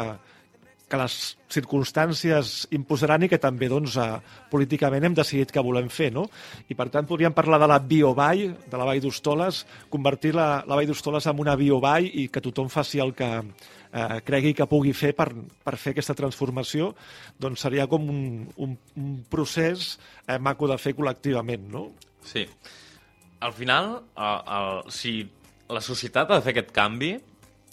que les circumstàncies imposaran i que també doncs, eh, políticament hem decidit que volem fer. No? I per tant podríem parlar de la biovall, de la vall d'Hostoles, convertir la, la vall d'Hostoles en una biovall i que tothom faci el que eh, cregui que pugui fer per, per fer aquesta transformació, doncs seria com un, un, un procés eh, maco de fer col·lectivament. No? Sí. Al final, el, el, si la societat ha de fer aquest canvi,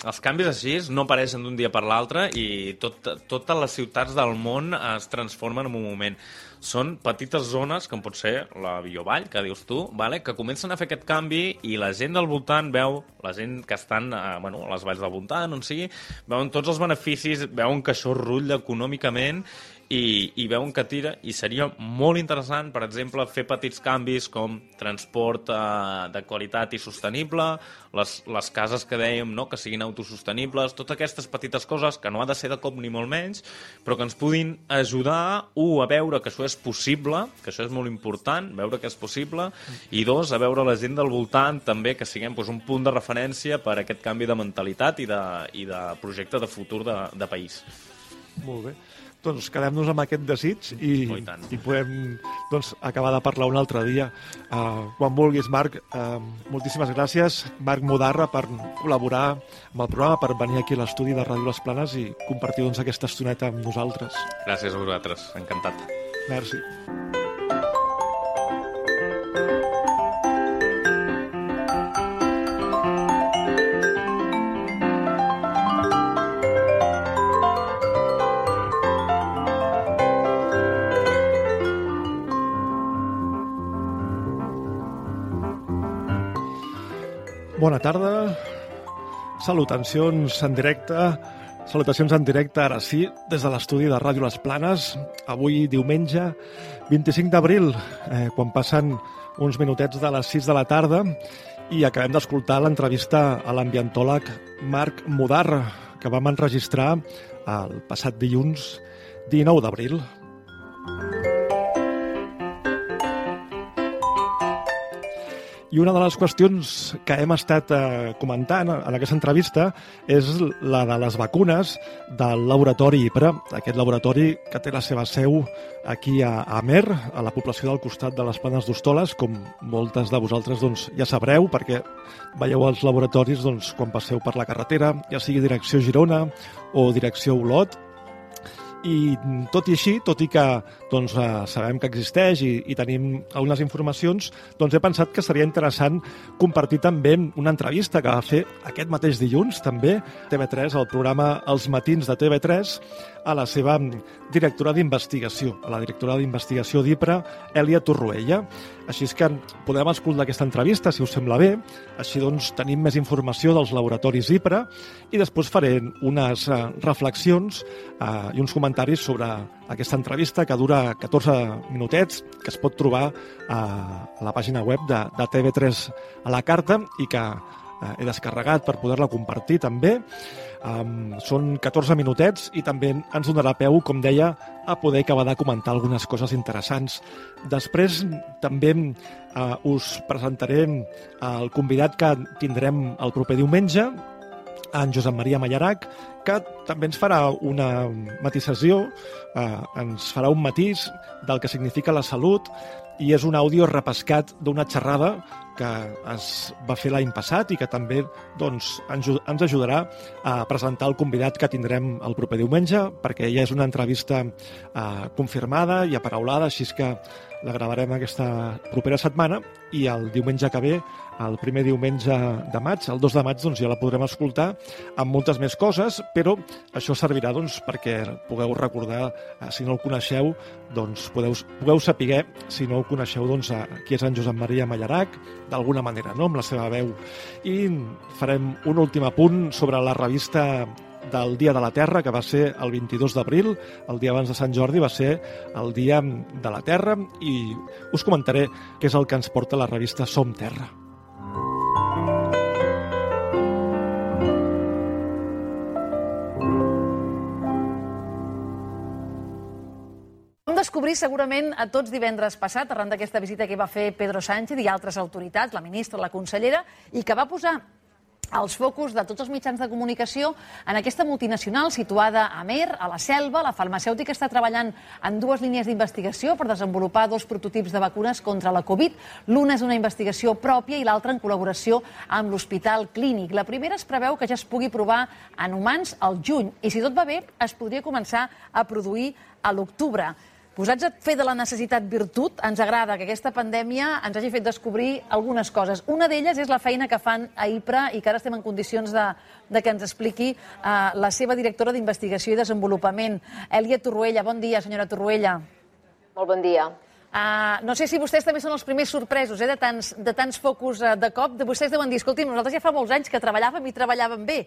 els canvis així no apareixen d'un dia per l'altre i tot, totes les ciutats del món es transformen en un moment. Són petites zones, com pot ser la Biovall, que dius tu, vale? que comencen a fer aquest canvi i la gent del voltant veu, la gent que estan eh, bueno, a les valls del voltant, on sigui, veuen tots els beneficis, veuen que això rutlla econòmicament i, i veuen que tira i seria molt interessant, per exemple, fer petits canvis com transport eh, de qualitat i sostenible, les, les cases que dèiem no, que siguin autosostenibles, totes aquestes petites coses que no ha de ser de cop ni molt menys, però que ens puguin ajudar, un, a veure que això és possible, que això és molt important, veure que és possible, i dos, a veure la gent del voltant també que siguem doncs, un punt de referència per a aquest canvi de mentalitat i de, i de projecte de futur de, de país. Molt bé. Doncs quedem-nos amb aquest desig i, Oh, i i podem doncs, acabar de parlar un altre dia. Uh, quan vulguis, Marc, uh, moltíssimes gràcies. Marc Modarra per col·laborar amb el programa, per venir aquí a l'estudi de Ràdio Les Planes i compartir doncs, aquesta estoneta amb nosaltres. Gràcies a vosaltres, encantat. Merci. Bona tarda. Salutacions en directe. Salutacions en directe, ara sí, des de l'estudi de Ràdio Les Planes. Avui, diumenge, 25 d'abril, eh, quan passen uns minutets de les 6 de la tarda i acabem d'escoltar l'entrevista a l'ambientòleg Marc Modar, que vam enregistrar el passat dilluns 19 d'abril. I una de les qüestions que hem estat eh, comentant en aquesta entrevista és la de les vacunes del laboratori IPRA, aquest laboratori que té la seva seu aquí a Amer, a la població del costat de les Planes d'Hostoles, com moltes de vosaltres doncs, ja sabreu, perquè veieu els laboratoris doncs, quan passeu per la carretera, ja sigui direcció Girona o direcció Olot, i tot i així, tot i que doncs, eh, sabem que existeix i, i tenim algunes informacions, doncs he pensat que seria interessant compartir també una entrevista que va fer aquest mateix dilluns, també, TV3, el programa Els Matins de TV3, a la seva directora d'investigació, a la directora d'investigació d'IPRA, Elia Torroella. Així és que podem escoltar aquesta entrevista, si us sembla bé. Així doncs tenim més informació dels laboratoris IPRA i després faré unes eh, reflexions eh, i uns comentaris sobre aquesta entrevista que dura 14 minutets, que es pot trobar a, a la pàgina web de, de TV3 a la carta i que eh, he descarregat per poder-la compartir també. Um, són 14 minutets i també ens donarà peu, com deia, a poder acabar de comentar algunes coses interessants. Després també uh, us presentaré el convidat que tindrem el proper diumenge, en Josep Maria Mallarac, que també ens farà una matissació, eh, ens farà un matís del que significa la salut i és un àudio repescat d'una xerrada que es va fer l'any passat i que també doncs, ens ajudarà a presentar el convidat que tindrem el proper diumenge, perquè ja és una entrevista eh, confirmada i aparaulada, així que la gravarem aquesta propera setmana i el diumenge que ve, el primer diumenge de maig, el 2 de maig, doncs ja la podrem escoltar amb moltes més coses, però això servirà doncs, perquè pugueu recordar, eh, si no el coneixeu, doncs podeu, pugueu saber, si no el coneixeu, doncs, qui és en Josep Maria Mallarac, d'alguna manera, no?, amb la seva veu. I farem un últim apunt sobre la revista del Dia de la Terra, que va ser el 22 d'abril, el dia abans de Sant Jordi va ser el Dia de la Terra, i us comentaré què és el que ens porta la revista Som Terra. Descobrir segurament a tots divendres passat, arran d'aquesta visita que va fer Pedro Sánchez i altres autoritats, la ministra, la consellera, i que va posar els focus de tots els mitjans de comunicació en aquesta multinacional situada a Mer, a la Selva. La farmacèutica està treballant en dues línies d'investigació per desenvolupar dos prototips de vacunes contra la Covid. L'una és una investigació pròpia i l'altra en col·laboració amb l'Hospital Clínic. La primera es preveu que ja es pugui provar en humans al juny i, si tot va bé, es podria començar a produir a l'octubre. Posats a fer de la necessitat virtut, ens agrada que aquesta pandèmia ens hagi fet descobrir algunes coses. Una d'elles és la feina que fan a IPRA i que ara estem en condicions de, de que ens expliqui uh, la seva directora d'Investigació i Desenvolupament, Elia Torruella. Bon dia, senyora Torruella. Molt bon dia. Uh, no sé si vostès també són els primers sorpresos eh, de, tants, de tants focus uh, de cop. De vostès deuen dir, escolti'm, nosaltres ja fa molts anys que treballàvem i treballàvem bé.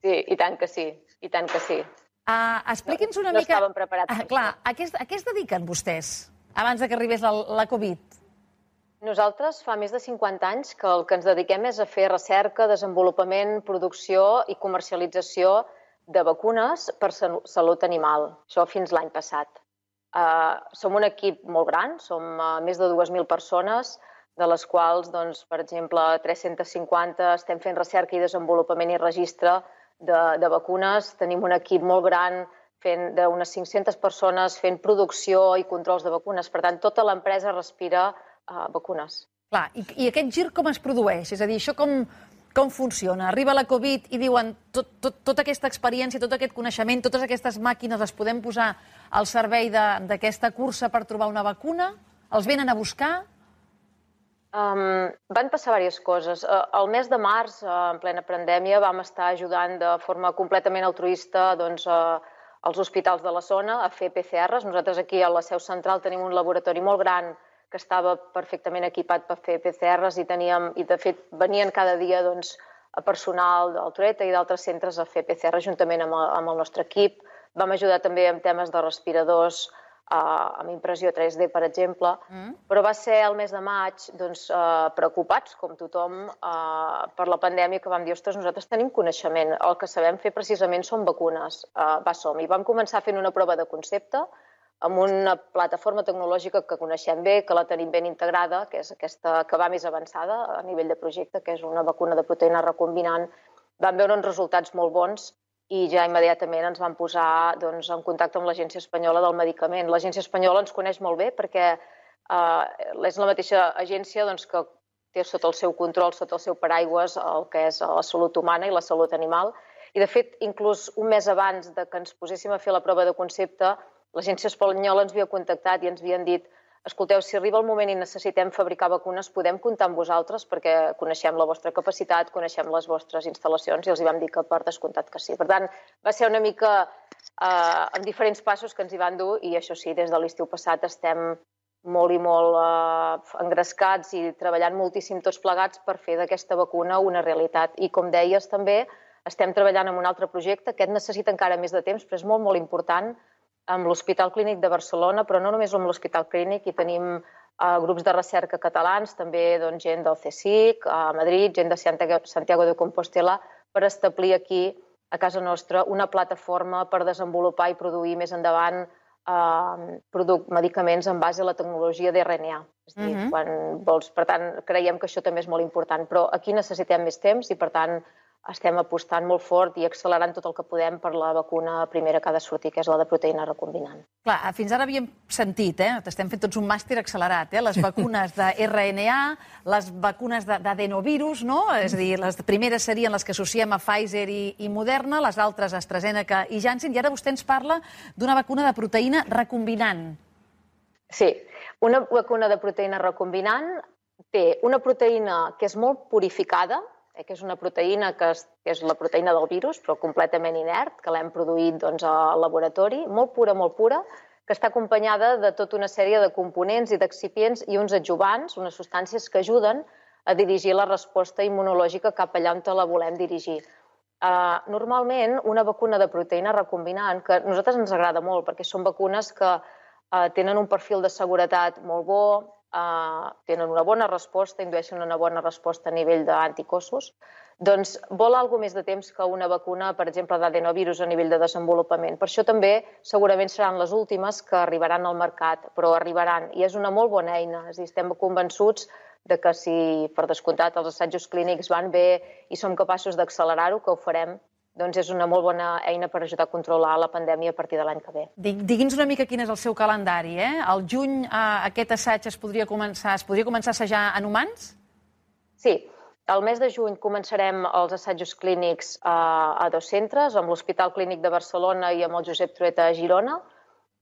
Sí, i tant que sí, i tant que sí. Uh, Expliqui'ns una no, mica... No estàvem preparats. Uh, clar, a què, a què es dediquen vostès abans de que arribés la, la Covid? Nosaltres fa més de 50 anys que el que ens dediquem és a fer recerca, desenvolupament, producció i comercialització de vacunes per salut animal. Això fins l'any passat. Uh, som un equip molt gran, som uh, més de 2.000 persones, de les quals, doncs, per exemple, 350 estem fent recerca i desenvolupament i registre de, de vacunes. Tenim un equip molt gran fent d'unes 500 persones fent producció i controls de vacunes. Per tant, tota l'empresa respira uh, vacunes. Clar, i, i aquest gir com es produeix? És a dir, això com, com funciona? Arriba la Covid i diuen tot, tot, tota aquesta experiència, tot aquest coneixement, totes aquestes màquines les podem posar al servei d'aquesta cursa per trobar una vacuna? Els venen a buscar? Um, van passar diverses coses. Uh, el mes de març, uh, en plena pandèmia, vam estar ajudant de forma completament altruista doncs, uh, hospitals de la zona a fer PCRs. Nosaltres aquí a la seu central tenim un laboratori molt gran que estava perfectament equipat per fer PCRs i, teníem, i de fet venien cada dia doncs, a personal del Toreta i d'altres centres a fer PCR juntament amb el, amb el nostre equip. Vam ajudar també amb temes de respiradors uh, amb impressió 3D, per exemple, mm. però va ser el mes de maig doncs, uh, preocupats, com tothom, uh, per la pandèmia, que vam dir, ostres, nosaltres tenim coneixement, el que sabem fer precisament són vacunes. Uh, va, som. I vam començar fent una prova de concepte amb una plataforma tecnològica que coneixem bé, que la tenim ben integrada, que és aquesta que va més avançada a nivell de projecte, que és una vacuna de proteïna recombinant. Vam veure uns resultats molt bons i ja immediatament ens vam posar doncs, en contacte amb l'Agència Espanyola del Medicament. L'Agència Espanyola ens coneix molt bé perquè eh, és la mateixa agència doncs, que té sota el seu control, sota el seu paraigües, el que és la salut humana i la salut animal. I, de fet, inclús un mes abans de que ens poséssim a fer la prova de concepte, l'Agència Espanyola ens havia contactat i ens havien dit escolteu, si arriba el moment i necessitem fabricar vacunes, podem comptar amb vosaltres perquè coneixem la vostra capacitat, coneixem les vostres instal·lacions i els hi vam dir que per descomptat que sí. Per tant, va ser una mica eh, en diferents passos que ens hi van dur i això sí, des de l'estiu passat estem molt i molt eh, engrescats i treballant moltíssim tots plegats per fer d'aquesta vacuna una realitat. I com deies també, estem treballant en un altre projecte, aquest necessita encara més de temps, però és molt, molt important, amb l'Hospital Clínic de Barcelona, però no només amb l'Hospital Clínic, hi tenim uh, grups de recerca catalans, també doncs, gent del CSIC, a Madrid, gent de Santiago de Compostela, per establir aquí, a casa nostra, una plataforma per desenvolupar i produir més endavant eh, product, medicaments en base a la tecnologia d'RNA. És dir, uh -huh. quan vols, per tant, creiem que això també és molt important, però aquí necessitem més temps i, per tant, estem apostant molt fort i accelerant tot el que podem per la vacuna primera que ha de sortir, que és la de proteïna recombinant. Clar, fins ara havíem sentit, eh? estem fent tots un màster accelerat, eh? les vacunes de RNA, les vacunes d'adenovirus, no? és a dir, les primeres serien les que associem a Pfizer i, i Moderna, les altres AstraZeneca i Janssen, i ara vostè ens parla d'una vacuna de proteïna recombinant. Sí, una vacuna de proteïna recombinant té una proteïna que és molt purificada, eh, que és una proteïna que és, que és la proteïna del virus, però completament inert, que l'hem produït doncs, al laboratori, molt pura, molt pura, que està acompanyada de tota una sèrie de components i d'excipients i uns adjuvants, unes substàncies que ajuden a dirigir la resposta immunològica cap allà on la volem dirigir. Uh, normalment, una vacuna de proteïna recombinant, que a nosaltres ens agrada molt perquè són vacunes que uh, tenen un perfil de seguretat molt bo, eh, tenen una bona resposta, indueixen una bona resposta a nivell d'anticossos, doncs vol alguna més de temps que una vacuna, per exemple, d'adenovirus a nivell de desenvolupament. Per això també segurament seran les últimes que arribaran al mercat, però arribaran. I és una molt bona eina. És dir, estem convençuts de que si, per descomptat, els assajos clínics van bé i som capaços d'accelerar-ho, que ho farem, doncs és una molt bona eina per ajudar a controlar la pandèmia a partir de l'any que ve. Digui'ns una mica quin és el seu calendari. Eh? Al juny eh, aquest assaig es podria començar, es podria començar a assajar en humans? Sí, el mes de juny començarem els assajos clínics a, eh, a dos centres, amb l'Hospital Clínic de Barcelona i amb el Josep Trueta a Girona.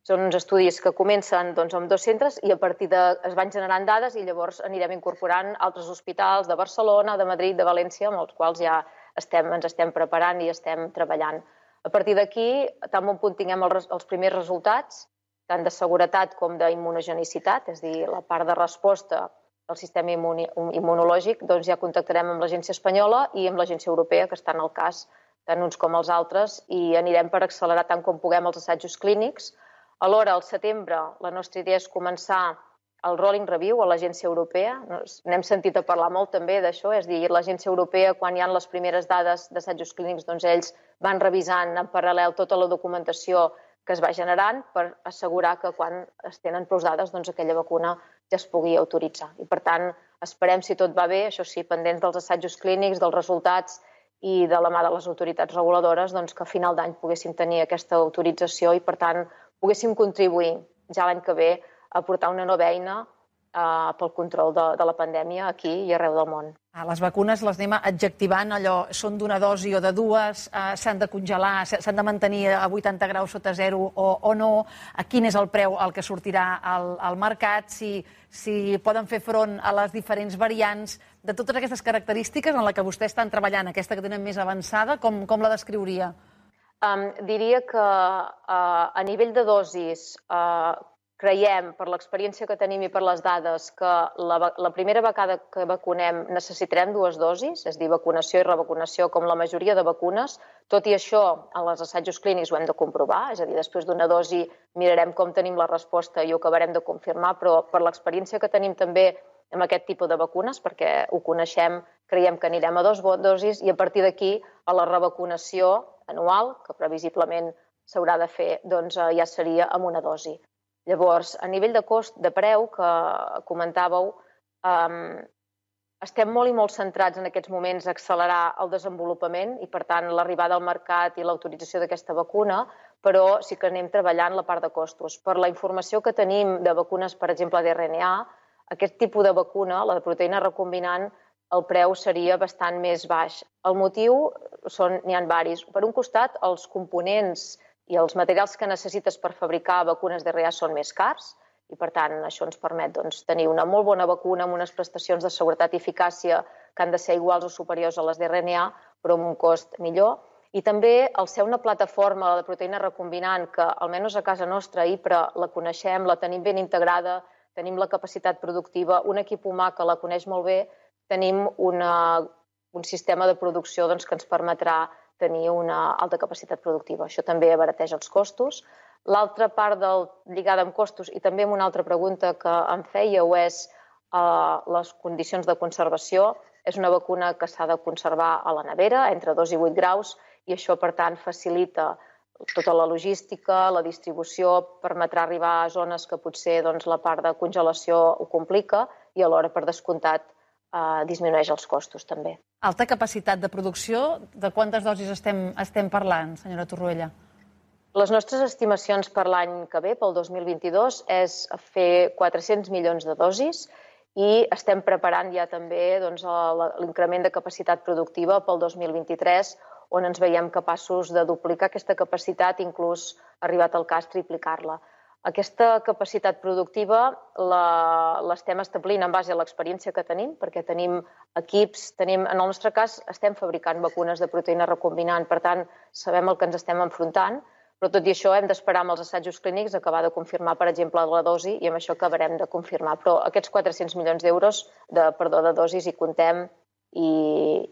Són uns estudis que comencen doncs, amb dos centres i a partir de... es van generant dades i llavors anirem incorporant altres hospitals de Barcelona, de Madrid, de València, amb els quals ja estem, ens estem preparant i estem treballant. A partir d'aquí, tan bon punt tinguem els, els primers resultats, tant de seguretat com d'immunogenicitat, és a dir, la part de resposta del sistema immunològic, doncs ja contactarem amb l'Agència Espanyola i amb l'Agència Europea, que estan al cas tant uns com els altres, i anirem per accelerar tant com puguem els assajos clínics. Alhora, al setembre, la nostra idea és començar el Rolling Review a l'Agència Europea. N'hem sentit a parlar molt també d'això, és dir, l'Agència Europea, quan hi ha les primeres dades d'assajos clínics, doncs ells van revisant en paral·lel tota la documentació que es va generant per assegurar que quan es tenen prou dades, doncs aquella vacuna ja es pugui autoritzar. I per tant, esperem, si tot va bé, això sí, pendents dels assajos clínics, dels resultats i de la mà de les autoritats reguladores, doncs que a final d'any poguéssim tenir aquesta autorització i, per tant, poguéssim contribuir ja l'any que ve a portar una nova eina eh, pel control de, de la pandèmia aquí i arreu del món. Ah, les vacunes les anem adjectivant, allò, són d'una dosi o de dues, eh, s'han de congelar, s'han de mantenir a 80 graus sota zero o, o no, a quin és el preu al que sortirà al, al mercat, si, si poden fer front a les diferents variants, de totes aquestes característiques en la que vostès estan treballant, aquesta que tenen més avançada, com, com la descriuria? Um, diria que uh, a nivell de dosis, uh, creiem, per l'experiència que tenim i per les dades, que la, la primera vegada que vacunem necessitarem dues dosis, és a dir, vacunació i revacunació, com la majoria de vacunes. Tot i això, en els assajos clínics ho hem de comprovar, és a dir, després d'una dosi mirarem com tenim la resposta i ho acabarem de confirmar, però per l'experiència que tenim també amb aquest tipus de vacunes, perquè ho coneixem, creiem que anirem a dos dosis i a partir d'aquí a la revacunació anual, que previsiblement s'haurà de fer, doncs ja seria amb una dosi. Llavors, a nivell de cost, de preu, que comentàveu, um, estem molt i molt centrats en aquests moments a accelerar el desenvolupament i, per tant, l'arribada al mercat i l'autorització d'aquesta vacuna, però sí que anem treballant la part de costos. Per la informació que tenim de vacunes, per exemple, d'RNA, aquest tipus de vacuna, la de proteïna recombinant, el preu seria bastant més baix. El motiu són n'hi ha varis. Per un costat, els components i els materials que necessites per fabricar vacunes d'RA són més cars i, per tant, això ens permet doncs, tenir una molt bona vacuna amb unes prestacions de seguretat i eficàcia que han de ser iguals o superiors a les d'RNA, però amb un cost millor. I també el ser una plataforma de proteïna recombinant que, almenys a casa nostra, IPRA, la coneixem, la tenim ben integrada, tenim la capacitat productiva, un equip humà que la coneix molt bé, tenim una, un sistema de producció doncs, que ens permetrà tenir una alta capacitat productiva. Això també abarateix els costos. L'altra part del, lligada amb costos i també amb una altra pregunta que em fèieu és uh, les condicions de conservació. És una vacuna que s'ha de conservar a la nevera entre 2 i 8 graus i això, per tant, facilita tota la logística, la distribució, permetrà arribar a zones que potser doncs, la part de congelació ho complica i alhora, per descomptat, eh, disminueix els costos també. Alta capacitat de producció, de quantes dosis estem, estem parlant, senyora Torroella? Les nostres estimacions per l'any que ve, pel 2022, és fer 400 milions de dosis i estem preparant ja també doncs, l'increment de capacitat productiva pel 2023, on ens veiem capaços de duplicar aquesta capacitat, inclús arribat al cas triplicar-la. Aquesta capacitat productiva l'estem establint en base a l'experiència que tenim, perquè tenim equips, tenim, en el nostre cas estem fabricant vacunes de proteïna recombinant, per tant, sabem el que ens estem enfrontant, però tot i això hem d'esperar amb els assajos clínics acabar de confirmar, per exemple, la dosi i amb això acabarem de confirmar. Però aquests 400 milions d'euros de, perdó, de dosis hi contem i,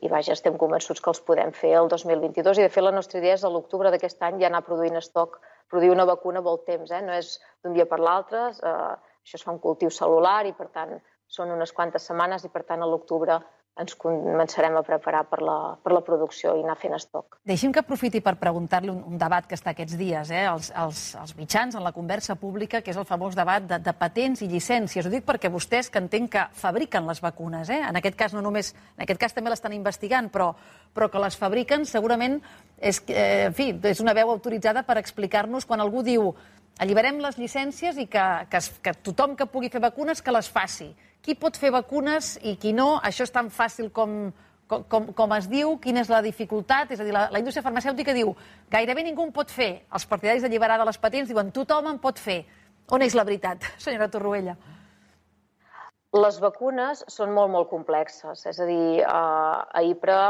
i vaja, estem convençuts que els podem fer el 2022 i de fet la nostra idea és a l'octubre d'aquest any ja anar produint estoc. Produir una vacuna vol temps, eh? no és d'un dia per l'altre, eh, això es fa un cultiu celular i per tant són unes quantes setmanes i per tant a l'octubre ens començarem a preparar per la, per la producció i anar fent estoc. Deixi'm que aprofiti per preguntar-li un, un debat que està aquests dies, eh, als, als, als mitjans, en la conversa pública, que és el famós debat de, de patents i llicències. Ho dic perquè vostès, que entenc que fabriquen les vacunes, eh, en aquest cas no només, en aquest cas també l'estan investigant, però, però que les fabriquen segurament és, eh, en fi, és una veu autoritzada per explicar-nos quan algú diu alliberem les llicències i que, que, que tothom que pugui fer vacunes que les faci qui pot fer vacunes i qui no? Això és tan fàcil com, com, com es diu, quina és la dificultat? És a dir, la, la indústria farmacèutica diu gairebé ningú en pot fer. Els partidaris d'alliberar de les patents diuen tothom en pot fer. On és la veritat, senyora Torroella? Les vacunes són molt, molt complexes. És a dir, a IPRA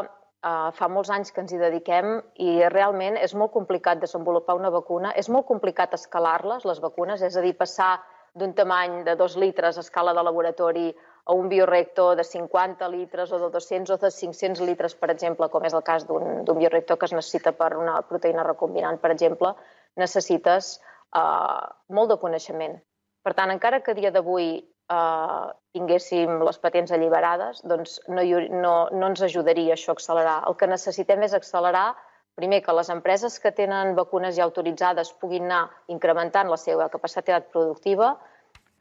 fa molts anys que ens hi dediquem i realment és molt complicat desenvolupar una vacuna, és molt complicat escalar-les, les vacunes, és a dir, passar d'un tamany de 2 litres a escala de laboratori a un bioreactor de 50 litres o de 200 o de 500 litres, per exemple, com és el cas d'un bioreactor que es necessita per una proteïna recombinant, per exemple, necessites uh, molt de coneixement. Per tant, encara que a dia d'avui uh, tinguéssim les patents alliberades, doncs no, no, no ens ajudaria això a accelerar. El que necessitem és accelerar primer, que les empreses que tenen vacunes ja autoritzades puguin anar incrementant la seva capacitat productiva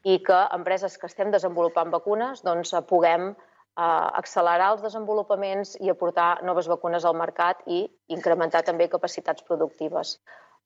i que empreses que estem desenvolupant vacunes doncs, puguem eh, accelerar els desenvolupaments i aportar noves vacunes al mercat i incrementar també capacitats productives.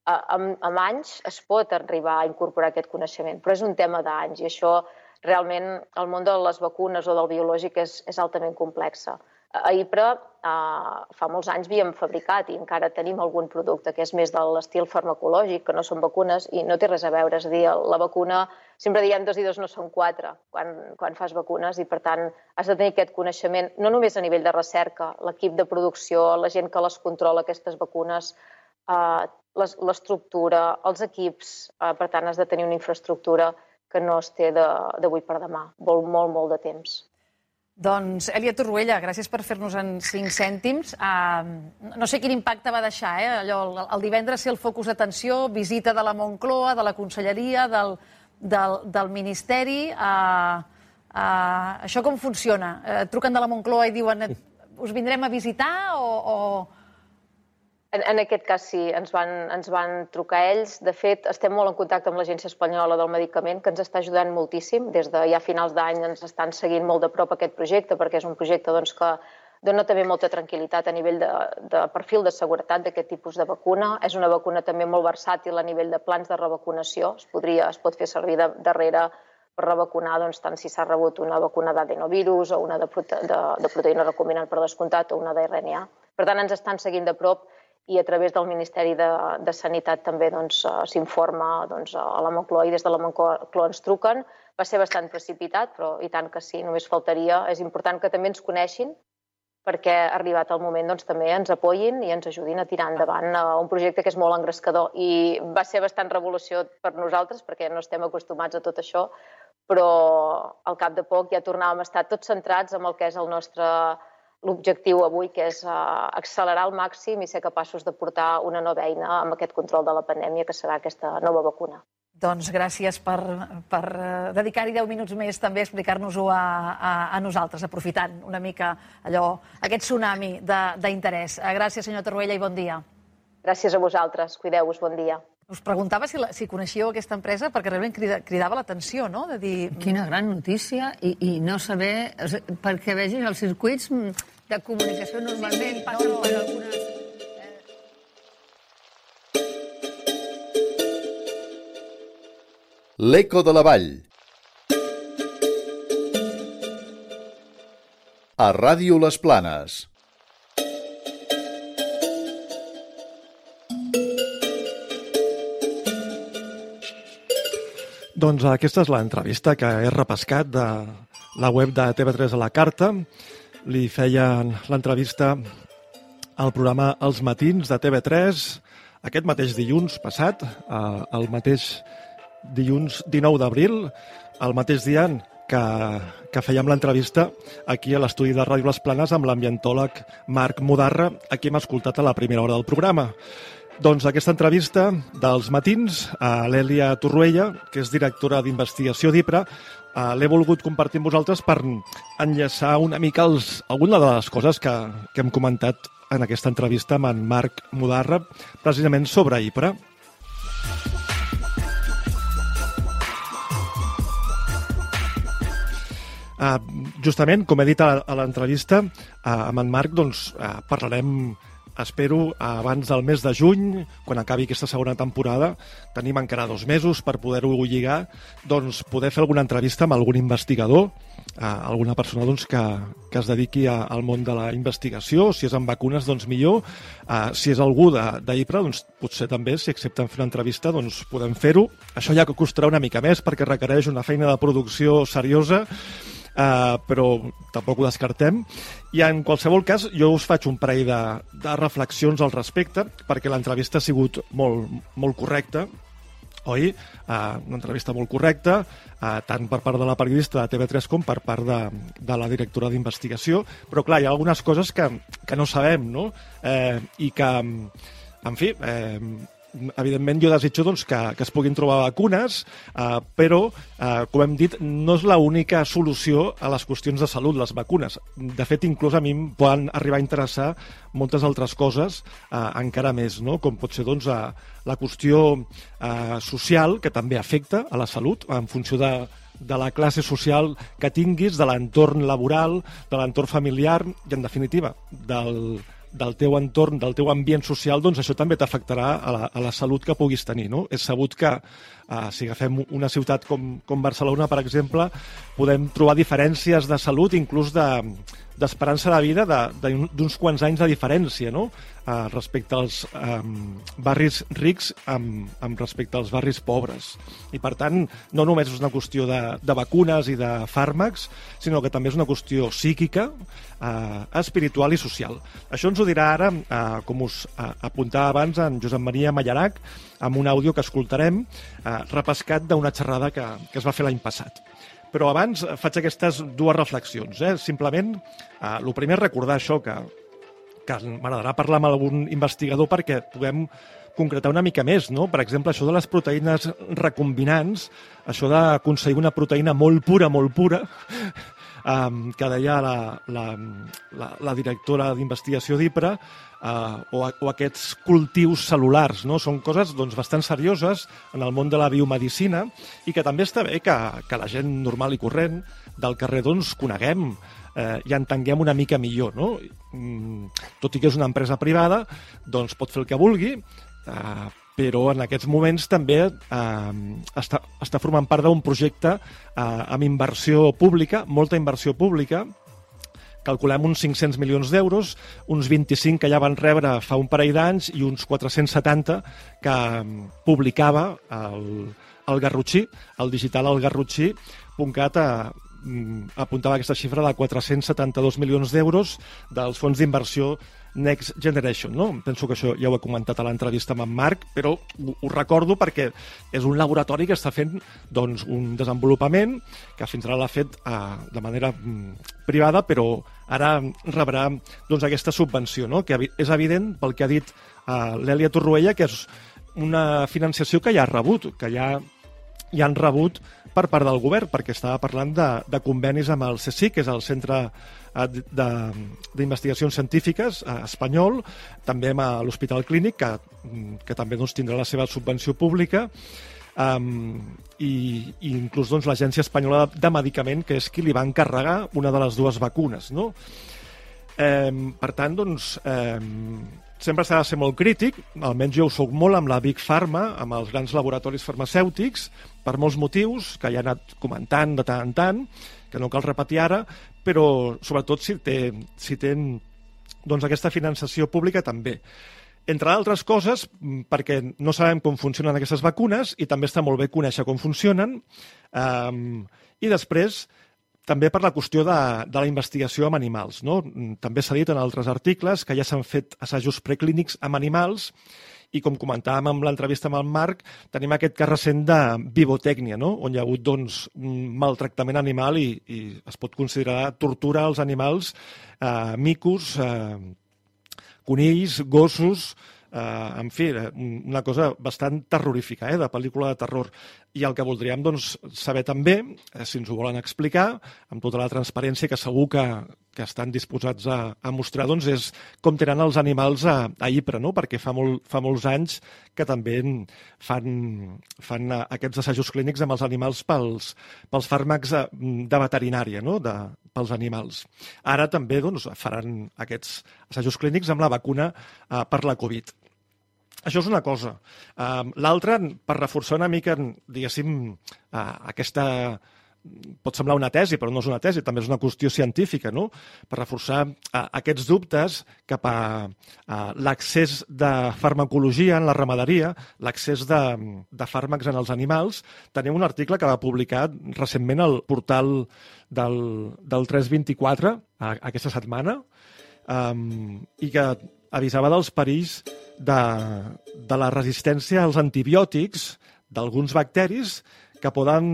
Eh, amb, amb anys es pot arribar a incorporar aquest coneixement, però és un tema d'anys i això realment el món de les vacunes o del biològic és, és altament complexa. A IPRA eh, fa molts anys havíem fabricat i encara tenim algun producte que és més de l'estil farmacològic, que no són vacunes i no té res a veure. És a dir, la vacuna, sempre diem dos i dos no són quatre quan, quan fas vacunes i per tant has de tenir aquest coneixement, no només a nivell de recerca, l'equip de producció, la gent que les controla, aquestes vacunes, eh, l'estructura, els equips, eh, per tant has de tenir una infraestructura que no es té d'avui per demà. Vol molt, molt de temps. Doncs, Elia Torruella, gràcies per fer-nos en 5 cèntims. Uh, no sé quin impacte va deixar, eh? Allò, el, el divendres ser el focus d'atenció, visita de la Moncloa, de la Conselleria, del, del, del Ministeri. Uh, uh, això com funciona? Uh, truquen de la Moncloa i diuen us vindrem a visitar o, o, en, en aquest cas sí, ens van, ens van trucar ells. De fet, estem molt en contacte amb l'Agència Espanyola del Medicament, que ens està ajudant moltíssim. Des de ja finals d'any ens estan seguint molt de prop aquest projecte, perquè és un projecte doncs, que dona també molta tranquil·litat a nivell de, de perfil de seguretat d'aquest tipus de vacuna. És una vacuna també molt versàtil a nivell de plans de revacunació. Es, podria, es pot fer servir de, darrere per revacunar doncs, tant si s'ha rebut una vacuna d'adenovirus o una de, prote de, de proteïna recombinant per descomptat o una d'RNA. Per tant, ens estan seguint de prop i a través del Ministeri de, de Sanitat també doncs, eh, s'informa doncs, a la Moncloa i des de la Moncloa ens truquen. Va ser bastant precipitat, però i tant que sí, només faltaria. És important que també ens coneixin perquè ha arribat el moment doncs, també ens apoyin i ens ajudin a tirar endavant eh, un projecte que és molt engrescador i va ser bastant revolució per nosaltres perquè no estem acostumats a tot això, però al cap de poc ja tornàvem a estar tots centrats en el que és el nostre l'objectiu avui, que és uh, accelerar al màxim i ser capaços de portar una nova eina amb aquest control de la pandèmia, que serà aquesta nova vacuna. Doncs gràcies per, per uh, dedicar-hi 10 minuts més també a explicar-nos-ho a, a, a nosaltres, aprofitant una mica allò, aquest tsunami d'interès. Uh, gràcies, senyor Torroella, i bon dia. Gràcies a vosaltres. Cuideu-vos. Bon dia. Us preguntava si, la, si coneixíeu aquesta empresa perquè realment crida, cridava l'atenció, no? De dir... Quina gran notícia i, i no saber... Perquè vegis els circuits de comunicació normalment passen no, no. per algunes... L'Eco de la Vall. A Ràdio Les Planes. Doncs aquesta és l'entrevista que he repescat de la web de TV3 a la carta li feien l'entrevista al programa Els Matins de TV3 aquest mateix dilluns passat, eh, el mateix dilluns 19 d'abril, el mateix dia que, que fèiem l'entrevista aquí a l'estudi de Ràdio Les Planes amb l'ambientòleg Marc Mudarra, a qui hem escoltat a la primera hora del programa. Doncs aquesta entrevista dels matins a l'Èlia Torruella, que és directora d'investigació d'IPRA, eh, l'he volgut compartir amb vosaltres per enllaçar una mica els, alguna de les coses que, que hem comentat en aquesta entrevista amb en Marc Mudarra, precisament sobre IPRA. Uh, justament, com he dit a, a l'entrevista, uh, amb en Marc doncs, uh, parlarem espero abans del mes de juny, quan acabi aquesta segona temporada, tenim encara dos mesos per poder-ho lligar, doncs poder fer alguna entrevista amb algun investigador, eh, alguna persona doncs, que, que es dediqui a, al món de la investigació, si és amb vacunes, doncs millor, eh, si és algú d'IPRA, doncs potser també, si accepten fer una entrevista, doncs podem fer-ho. Això ja que costarà una mica més perquè requereix una feina de producció seriosa, uh, però tampoc ho descartem. I en qualsevol cas, jo us faig un parell de, de reflexions al respecte, perquè l'entrevista ha sigut molt, molt correcta, oi? Uh, una entrevista molt correcta, uh, tant per part de la periodista de TV3 com per part de, de la directora d'investigació, però clar, hi ha algunes coses que, que no sabem, no? Eh, I que, en fi, eh, evidentment jo desitjo doncs, que, que es puguin trobar vacunes, eh, però, eh, com hem dit, no és l'única solució a les qüestions de salut, les vacunes. De fet, inclús a mi em poden arribar a interessar moltes altres coses eh, encara més, no? com pot ser doncs, a, la qüestió eh, social, que també afecta a la salut, en funció de, de la classe social que tinguis, de l'entorn laboral, de l'entorn familiar i, en definitiva, del, del teu entorn, del teu ambient social, doncs això també t'afectarà a, la, a la salut que puguis tenir. No? És sabut que eh, si agafem una ciutat com, com Barcelona, per exemple, podem trobar diferències de salut, inclús de, d'esperança de vida d'uns quants anys de diferència, no? Uh, respecte als um, barris rics amb, amb respecte als barris pobres. I, per tant, no només és una qüestió de, de vacunes i de fàrmacs, sinó que també és una qüestió psíquica, uh, espiritual i social. Això ens ho dirà ara, uh, com us uh, apuntava abans, en Josep Maria Mallarac, amb un àudio que escoltarem, uh, repescat d'una xerrada que, que es va fer l'any passat. Però abans eh, faig aquestes dues reflexions. Eh? Simplement, eh, el primer és recordar això, que, que m'agradarà parlar amb algun investigador perquè puguem concretar una mica més, no? Per exemple, això de les proteïnes recombinants, això d'aconseguir una proteïna molt pura, molt pura, um, que deia la, la, la, la directora d'investigació d'IPRA, uh, o, o aquests cultius cel·lulars, no? Són coses doncs, bastant serioses en el món de la biomedicina i que també està bé que, que la gent normal i corrent del carrer doncs, coneguem eh, i entenguem una mica millor. No? Mm, tot i que és una empresa privada, doncs pot fer el que vulgui, eh, però en aquests moments també eh, està, està formant part d'un projecte eh, amb inversió pública, molta inversió pública, calculem uns 500 milions d'euros, uns 25 que ja van rebre fa un parell d'anys i uns 470 que mm, publicava el, el Garrotxí, el digital El Garrotxí.cat mm, apuntava aquesta xifra de 472 milions d'euros dels fons d'inversió Next Generation. No? Penso que això ja ho he comentat a l'entrevista amb en Marc, però ho, ho recordo perquè és un laboratori que està fent doncs, un desenvolupament que fins ara l'ha fet eh, de manera mm, privada, però ara rebrà doncs, aquesta subvenció, no? que és evident pel que ha dit eh, l'Èlia Torroella, que és una financiació que ja ha rebut, que ja ja han rebut per part del govern, perquè estava parlant de, de convenis amb el CSIC, que és el Centre d'Investigacions Científiques eh, espanyol, també amb eh, l'Hospital Clínic, que, mm, que també doncs, tindrà la seva subvenció pública, um, i, i inclús doncs, l'Agència Espanyola de Medicament, que és qui li va encarregar una de les dues vacunes. No? Eh, per tant, doncs, eh, sempre s'ha de ser molt crític, almenys jo ho soc molt amb la Big Pharma, amb els grans laboratoris farmacèutics, per molts motius, que ja he anat comentant de tant en tant, que no cal repetir ara, però sobretot si, té, si tenen doncs, aquesta finançació pública també. Entre altres coses, mm, perquè no sabem com funcionen aquestes vacunes i també està molt bé conèixer com funcionen, um, i després també per la qüestió de, de la investigació amb animals. No? Mm, També s'ha dit en altres articles que ja s'han fet assajos preclínics amb animals i com comentàvem amb l'entrevista amb el Marc, tenim aquest cas recent de vivotècnia, no? on hi ha hagut doncs, un maltractament animal i, i es pot considerar tortura als animals, eh, micos, eh, conills, gossos, eh, en fi, eh, una cosa bastant terrorífica, eh, de pel·lícula de terror. I el que voldríem doncs, saber també, eh, si ens ho volen explicar, amb tota la transparència que segur que, que estan disposats a, a mostrar, doncs, és com tenen els animals a, a Ipra, no? perquè fa, molt, fa molts anys que també fan, fan eh, aquests assajos clínics amb els animals pels, pels fàrmacs eh, de veterinària, no? de, pels animals. Ara també doncs, faran aquests assajos clínics amb la vacuna eh, per la Covid. Això és una cosa. Uh, L'altra, per reforçar una mica, diguéssim, uh, aquesta pot semblar una tesi, però no és una tesi, també és una qüestió científica, no? per reforçar uh, aquests dubtes cap a uh, l'accés de farmacologia en la ramaderia, l'accés de, de fàrmacs en els animals. Tenim un article que va publicar recentment al portal del, del 324 uh, aquesta setmana um, i que avisava dels perills de, de la resistència als antibiòtics d'alguns bacteris que poden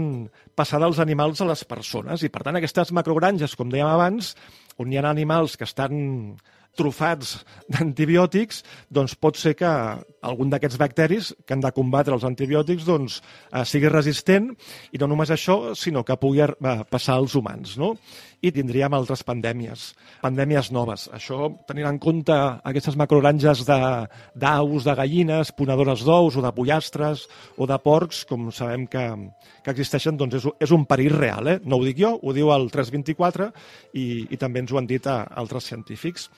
passar dels animals a les persones. I, per tant, aquestes macrogranges, com dèiem abans, on hi ha animals que estan trufats d'antibiòtics, doncs pot ser que algun d'aquests bacteris que han de combatre els antibiòtics doncs, eh, sigui resistent i no només això, sinó que pugui eh, passar als humans. No? I tindríem altres pandèmies, pandèmies noves. Això, tenint en compte aquestes macrogranges d'aus, de, de gallines, ponedores d'ous o de pollastres o de porcs, com sabem que, que existeixen, doncs és, és un perill real. Eh? No ho dic jo, ho diu el 324 i, i també ens ho han dit a, altres científics.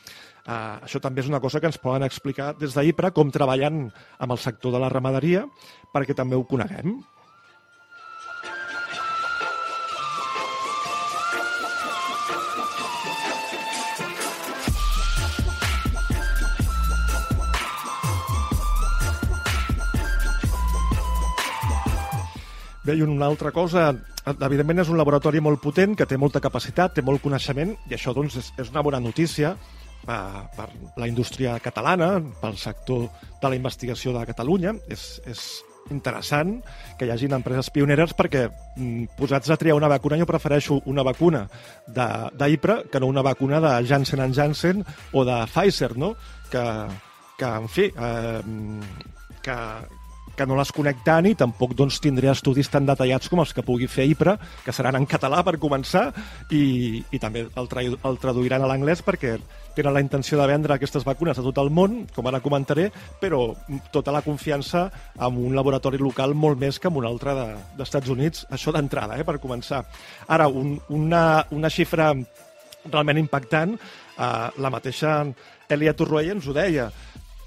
Uh, això també és una cosa que ens poden explicar des d'IPRA, com treballen amb el sector de la ramaderia, perquè també ho coneguem. Bé, i una altra cosa, evidentment és un laboratori molt potent, que té molta capacitat, té molt coneixement, i això doncs, és, és una bona notícia per, per la indústria catalana, pel sector de la investigació de Catalunya. És, és interessant que hi hagin empreses pioneres perquè mm, posats a triar una vacuna jo prefereixo una vacuna d'IPRA que no una vacuna de Janssen Janssen o de Pfizer, no? Que, que en fi, eh, que, que no les conec tant i tampoc doncs, tindré estudis tan detallats com els que pugui fer IPRA, que seran en català per començar, i, i també el, tra el traduiran a l'anglès perquè tenen la intenció de vendre aquestes vacunes a tot el món, com ara comentaré, però tota la confiança en un laboratori local molt més que en un altre d'Estats de, Units, això d'entrada, eh, per començar. Ara, un, una, una xifra realment impactant, eh, la mateixa Elia Torroella ens ho deia,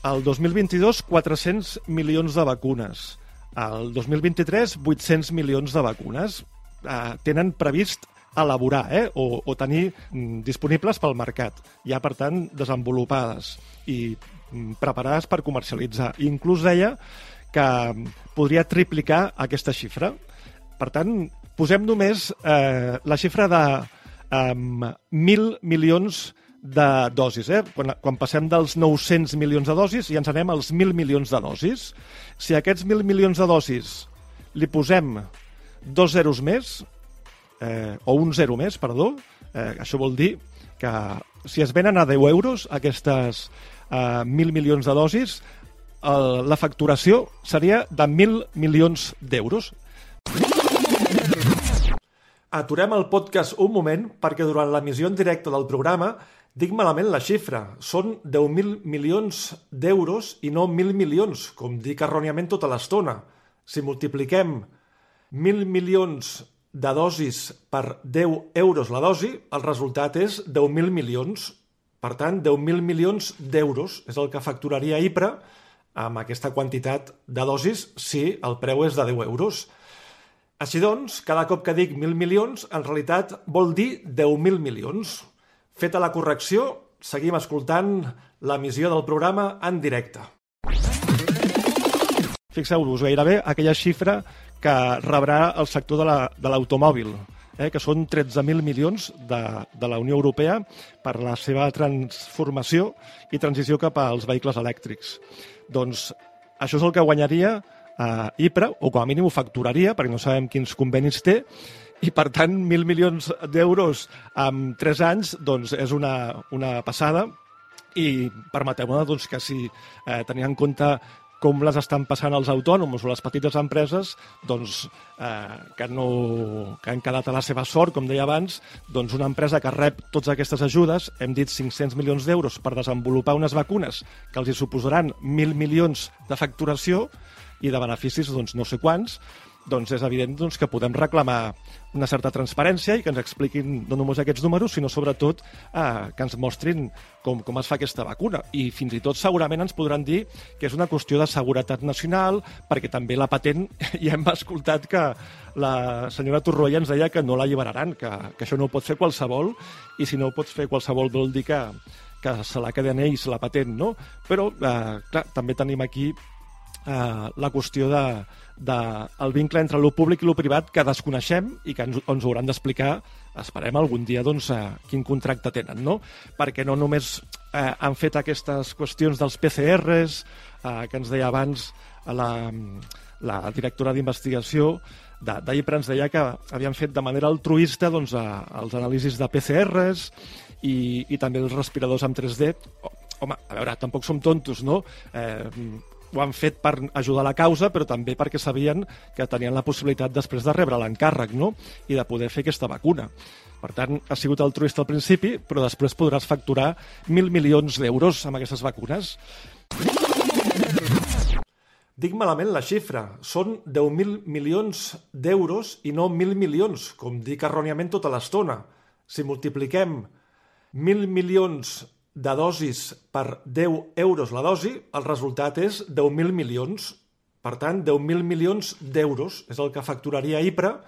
el 2022, 400 milions de vacunes. El 2023, 800 milions de vacunes. Uh, tenen previst elaborar eh, o, o tenir mm, disponibles pel mercat, ja per tant desenvolupades i mm, preparades per comercialitzar. I inclús deia que podria triplicar aquesta xifra. Per tant, posem només eh, la xifra de eh, 1.000 milions de de dosis. Eh? Quan, quan passem dels 900 milions de dosis i ens anem als 1.000 milions de dosis. Si aquests 1.000 milions de dosis li posem dos zeros més, eh, o un zero més, perdó, eh, això vol dir que si es venen a 10 euros aquestes eh, 1.000 milions de dosis, eh, la facturació seria de 1.000 milions d'euros. Aturem el podcast un moment perquè durant l'emissió en directe del programa Dic malament la xifra. Són 10.000 milions d'euros i no 1.000 milions, com dic erròniament tota l'estona. Si multipliquem 1.000 milions de dosis per 10 euros la dosi, el resultat és 10.000 milions. Per tant, 10.000 milions d'euros és el que facturaria IPRA amb aquesta quantitat de dosis si el preu és de 10 euros. Així doncs, cada cop que dic 1.000 milions, en realitat vol dir 10.000 milions. Feta la correcció, seguim escoltant l'emissió del programa en directe. Fixeu-vos gairebé aquella xifra que rebrà el sector de l'automòbil, la, eh, que són 13.000 milions de, de la Unió Europea per la seva transformació i transició cap als vehicles elèctrics. Doncs això és el que guanyaria eh, IPRA, o com a mínim ho facturaria, perquè no sabem quins convenis té, i per tant 1.000 milions d'euros en 3 anys doncs és una, una passada. I permeteu-me doncs, que si eh, tenint en compte com les estan passant els autònoms o les petites empreses, doncs, eh, que, no, que han quedat a la seva sort, com deia abans, doncs una empresa que rep totes aquestes ajudes, hem dit 500 milions d'euros per desenvolupar unes vacunes que els hi suposaran 1.000 milions de facturació i de beneficis doncs, no sé quants, doncs és evident doncs, que podem reclamar una certa transparència i que ens expliquin no només aquests números, sinó sobretot eh, que ens mostrin com, com es fa aquesta vacuna. I fins i tot segurament ens podran dir que és una qüestió de seguretat nacional, perquè també la patent, ja hem escoltat que la senyora Torroella ens deia que no l'alliberaran, que, que això no ho pot fer qualsevol, i si no ho pots fer qualsevol vol dir que, que se la queden ells la patent, no? Però, eh, clar, també tenim aquí eh, la qüestió de, de el vincle entre lo públic i lo privat que desconeixem i que ens, ens hauran d'explicar, esperem algun dia, doncs, eh, quin contracte tenen, no? Perquè no només eh, han fet aquestes qüestions dels PCRs, eh, que ens deia abans la, la directora d'investigació d'IPRA ens deia que havien fet de manera altruista doncs, a, els anàlisis de PCRs i, i també els respiradors amb 3D. Home, a veure, tampoc som tontos, no? Eh, ho han fet per ajudar la causa, però també perquè sabien que tenien la possibilitat després de rebre l'encàrrec no? i de poder fer aquesta vacuna. Per tant, ha sigut altruista al principi, però després podràs facturar mil milions d'euros amb aquestes vacunes. Dic malament la xifra. Són 10.000 milions d'euros i no 1.000 milions, com dic erròniament tota l'estona. Si multipliquem 1.000 milions de dosis per 10 euros la dosi, el resultat és 10.000 milions. Per tant, 10.000 milions d'euros és el que facturaria IPRA.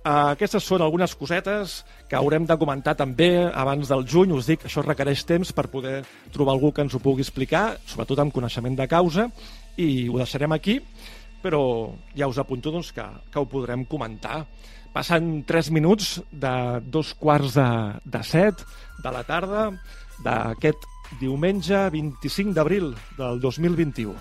Aquestes són algunes cosetes que haurem de comentar també abans del juny. Us dic, això requereix temps per poder trobar algú que ens ho pugui explicar, sobretot amb coneixement de causa, i ho deixarem aquí però ja us apunto doncs, que, que ho podrem comentar. Passen 3 minuts de dos quarts de, de set de la tarda d'aquest diumenge 25 d'abril del 2021.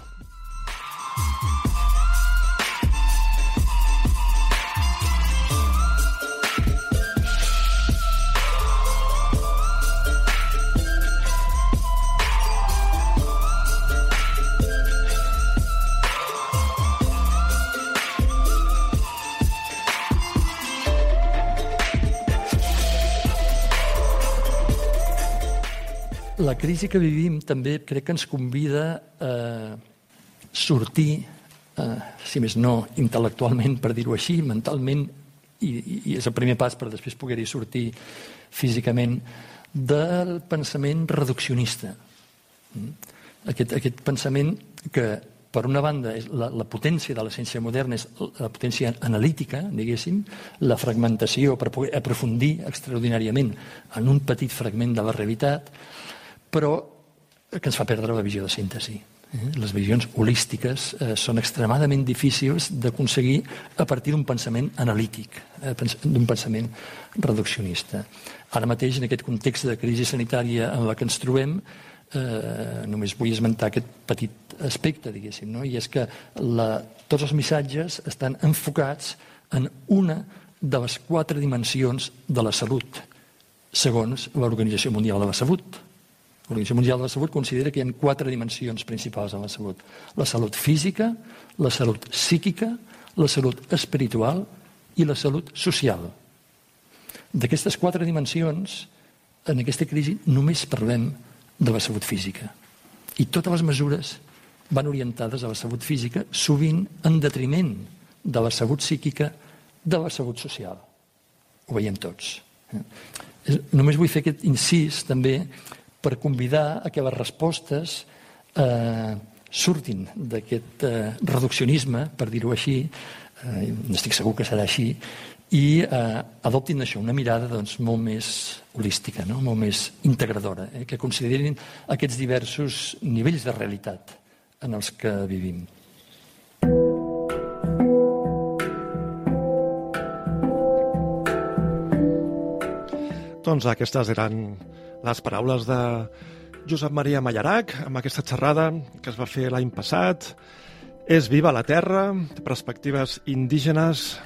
La crisi que vivim també crec que ens convida a sortir, eh, si més no intel·lectualment, per dir-ho així, mentalment, i, i és el primer pas per després poder-hi sortir físicament, del pensament reduccionista. Aquest, aquest pensament que, per una banda, és la, la potència de la ciència moderna és la potència analítica, diguéssim, la fragmentació per poder aprofundir extraordinàriament en un petit fragment de la realitat, però que ens fa perdre la visió de síntesi. Eh? Les visions holístiques eh, són extremadament difícils d'aconseguir a partir d'un pensament analític, eh, d'un pensament reduccionista. Ara mateix, en aquest context de crisi sanitària en la que ens trobem, eh, només vull esmentar aquest petit aspecte, diguéssim, no? i és que la, tots els missatges estan enfocats en una de les quatre dimensions de la salut, segons l'Organització Mundial de la Salut, L'Organització Mundial de la Salut considera que hi ha quatre dimensions principals en la salut. La salut física, la salut psíquica, la salut espiritual i la salut social. D'aquestes quatre dimensions, en aquesta crisi només parlem de la salut física. I totes les mesures van orientades a la salut física, sovint en detriment de la salut psíquica, de la salut social. Ho veiem tots. Només vull fer aquest incís també per convidar a que les respostes eh, surtin d'aquest eh, reduccionisme, per dir-ho així, eh, n'estic segur que serà així, i eh, adoptin això, una mirada doncs, molt més holística, no? molt més integradora, eh? que considerin aquests diversos nivells de realitat en els que vivim. Doncs aquestes eren les paraules de Josep Maria Mallarac amb aquesta xerrada que es va fer l'any passat. És viva la Terra, perspectives indígenes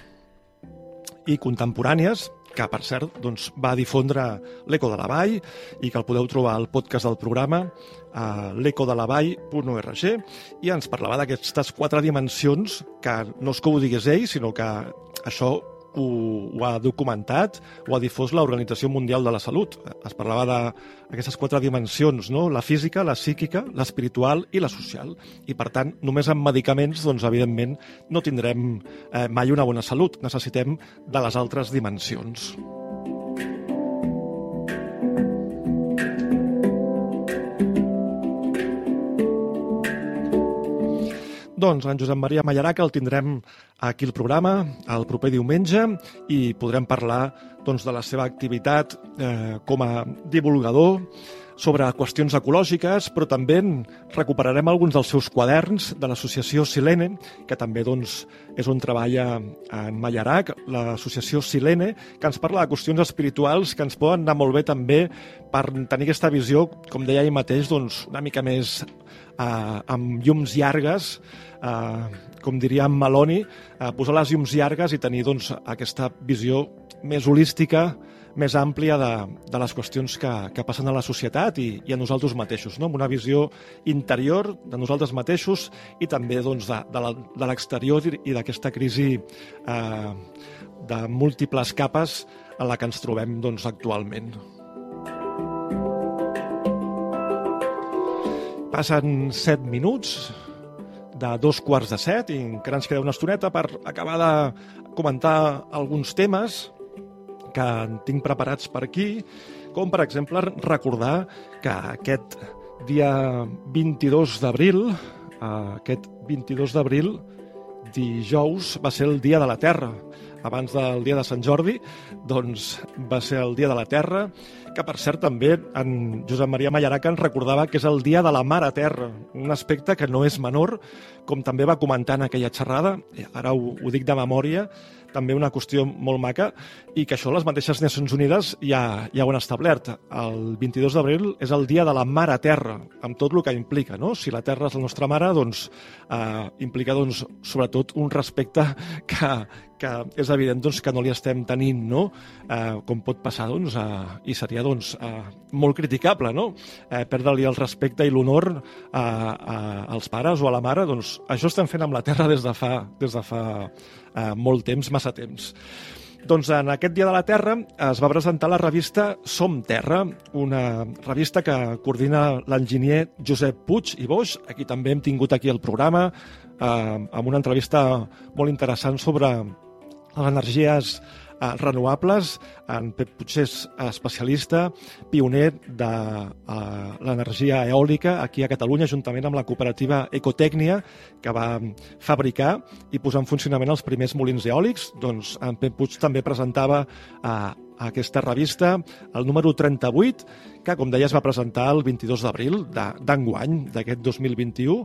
i contemporànies, que, per cert, doncs, va difondre l'Eco de la Vall i que el podeu trobar al podcast del programa a l'ecodelavall.org i ens parlava d'aquestes quatre dimensions que no és que ho digués ell, sinó que això ho, ho ha documentat, ho ha difós l'Organització Mundial de la Salut. Es parlava d'aquestes quatre dimensions, no? la física, la psíquica, l'espiritual i la social. I, per tant, només amb medicaments, doncs, evidentment, no tindrem eh, mai una bona salut. Necessitem de les altres dimensions. Doncs en Josep Maria Mallarac el tindrem aquí al programa el proper diumenge i podrem parlar doncs, de la seva activitat eh, com a divulgador sobre qüestions ecològiques, però també recuperarem alguns dels seus quaderns de l'associació Silene, que també doncs, és on treballa en Mallarac, l'associació Silene, que ens parla de qüestions espirituals que ens poden anar molt bé també per tenir aquesta visió, com deia ell mateix, doncs, una mica més eh, amb llums llargues, eh, com diria Maloni, eh, posar les llums llargues i tenir doncs, aquesta visió més holística, més àmplia de, de les qüestions que, que passen a la societat i, i a nosaltres mateixos, no? amb una visió interior de nosaltres mateixos i també doncs, de, de l'exterior i d'aquesta crisi eh, de múltiples capes en la que ens trobem doncs, actualment. Passen set minuts de dos quarts de set i encara ens queda una estoneta per acabar de comentar alguns temes que tinc preparats per aquí, com per exemple recordar que aquest dia 22 d'abril, eh, aquest 22 d'abril, dijous, va ser el Dia de la Terra. Abans del dia de Sant Jordi, doncs va ser el Dia de la Terra que per cert també en Josep Maria Mallaraca ens recordava que és el dia de la Mare Terra, un aspecte que no és menor, com també va comentar en aquella xerrada, ara ho, ho dic de memòria, també una qüestió molt maca, i que això les mateixes Nacions Unides ja, ja ho han establert. El 22 d'abril és el dia de la mare terra, amb tot el que implica. No? Si la terra és la nostra mare, doncs eh, implica doncs, sobretot un respecte que, que és evident doncs, que no li estem tenint, no? eh, com pot passar, doncs, eh, i seria doncs, eh, molt criticable, no? eh, perdre-li el respecte i l'honor a, als pares o a la mare, doncs això estem fent amb la terra des de fa, des de fa eh, molt temps, massa temps. Doncs en aquest Dia de la Terra es va presentar la revista Som Terra, una revista que coordina l'enginyer Josep Puig i Boix, aquí també hem tingut aquí el programa, eh, amb una entrevista molt interessant sobre les energies eh, renovables. En Pep Puig és especialista, pioner de eh, l'energia eòlica aquí a Catalunya, juntament amb la cooperativa Ecotècnia, que va fabricar i posar en funcionament els primers molins eòlics. Doncs en Pep Puig també presentava eh, aquesta revista, el número 38, que, com deia, es va presentar el 22 d'abril d'enguany, d'aquest 2021,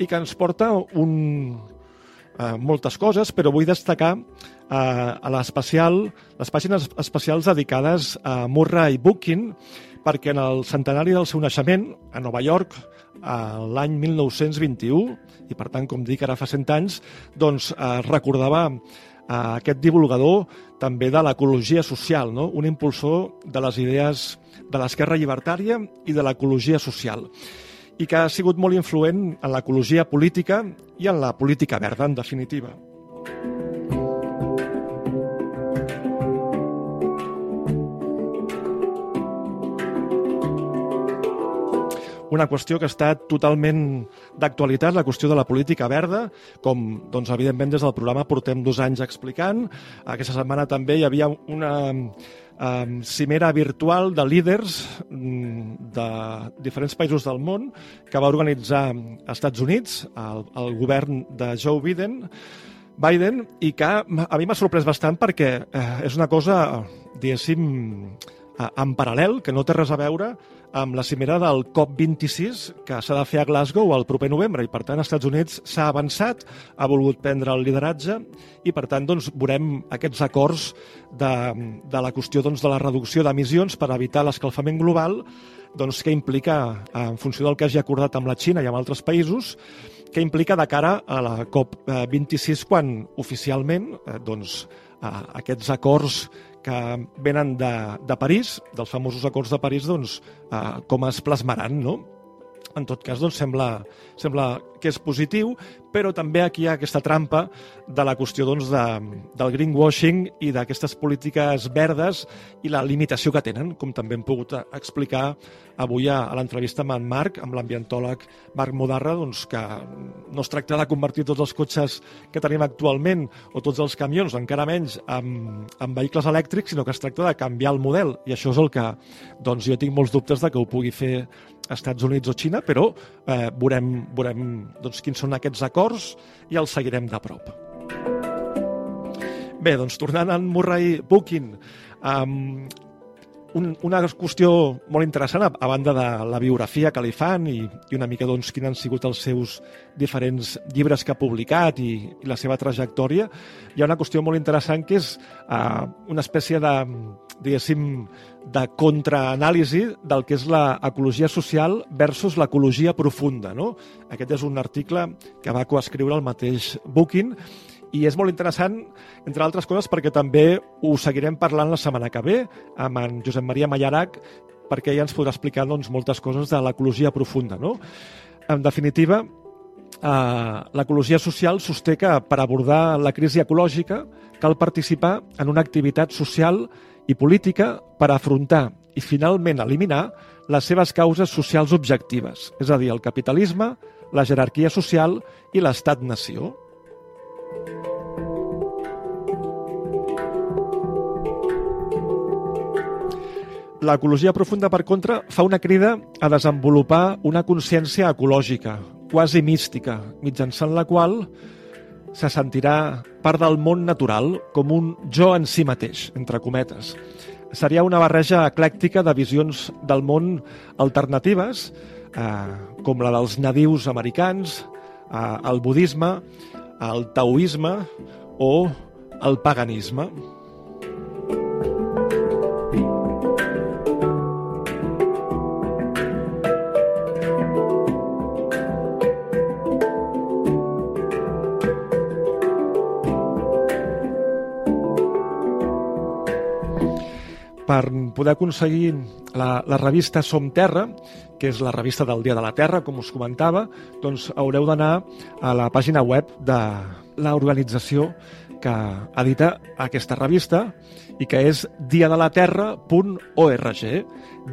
i que ens porta un, eh, moltes coses, però vull destacar eh, a l'especial, les pàgines especials dedicades a Murray Booking, perquè en el centenari del seu naixement, a Nova York, l'any 1921, i per tant, com dic, ara fa 100 anys, doncs eh, recordava eh, aquest divulgador també de l'ecologia social, no? un impulsor de les idees de l'esquerra llibertària i de l'ecologia social i que ha sigut molt influent en l'ecologia política i en la política verda, en definitiva. una qüestió que està totalment d'actualitat, la qüestió de la política verda, com, doncs, evidentment, des del programa portem dos anys explicant. Aquesta setmana també hi havia una eh, cimera virtual de líders mm, de diferents països del món que va organitzar als Estats Units, el, el govern de Joe Biden, Biden, i que a mi m'ha sorprès bastant perquè eh, és una cosa, diguéssim, eh, en paral·lel, que no té res a veure amb la cimera del COP26 que s'ha de fer a Glasgow el proper novembre i per tant als Estats Units s'ha avançat, ha volgut prendre el lideratge i per tant doncs, veurem aquests acords de, de la qüestió doncs, de la reducció d'emissions per evitar l'escalfament global doncs, que implica, en funció del que hagi acordat amb la Xina i amb altres països, que implica de cara a la COP26 quan oficialment eh, doncs, eh, aquests acords que venen de, de París, dels famosos acords de París, doncs, eh, com es plasmaran, no? En tot cas, doncs, sembla, sembla que és positiu, però també aquí hi ha aquesta trampa de la qüestió doncs, de, del greenwashing i d'aquestes polítiques verdes i la limitació que tenen, com també hem pogut explicar avui a, l'entrevista amb en Marc, amb l'ambientòleg Marc Modarra, doncs, que no es tracta de convertir tots els cotxes que tenim actualment o tots els camions, encara menys, en, en vehicles elèctrics, sinó que es tracta de canviar el model. I això és el que doncs, jo tinc molts dubtes de que ho pugui fer Estats Units o Xina, però eh, veurem, veurem doncs, quins són aquests acords i els seguirem de prop. Bé, doncs tornant a en Murray Booking, um, un, una qüestió molt interessant, a, a banda de la biografia que li fan i, i una mica doncs, quins han sigut els seus diferents llibres que ha publicat i, i la seva trajectòria, hi ha una qüestió molt interessant que és uh, una espècie de, diguéssim, de contraanàlisi del que és l'ecologia social versus l'ecologia profunda. No? Aquest és un article que va coescriure el mateix Booking i és molt interessant, entre altres coses, perquè també ho seguirem parlant la setmana que ve amb en Josep Maria Mallarac, perquè ja ens podrà explicar doncs, moltes coses de l'ecologia profunda. No? En definitiva, eh, l'ecologia social sosté que per abordar la crisi ecològica cal participar en una activitat social i política per afrontar i finalment eliminar les seves causes socials objectives, és a dir, el capitalisme, la jerarquia social i l'estat-nació. L'ecologia profunda, per contra, fa una crida a desenvolupar una consciència ecològica, quasi mística, mitjançant la qual se sentirà part del món natural com un jo en si mateix, entre cometes. seria una barreja eclèctica de visions del món alternatives, eh, com la dels nadius americans, eh, el budisme, el taoisme o el paganisme. Per poder aconseguir la, la revista Som Terra, que és la revista del Dia de la Terra, com us comentava, doncs haureu d'anar a la pàgina web de l'organització que edita aquesta revista i que és diadelaterra.org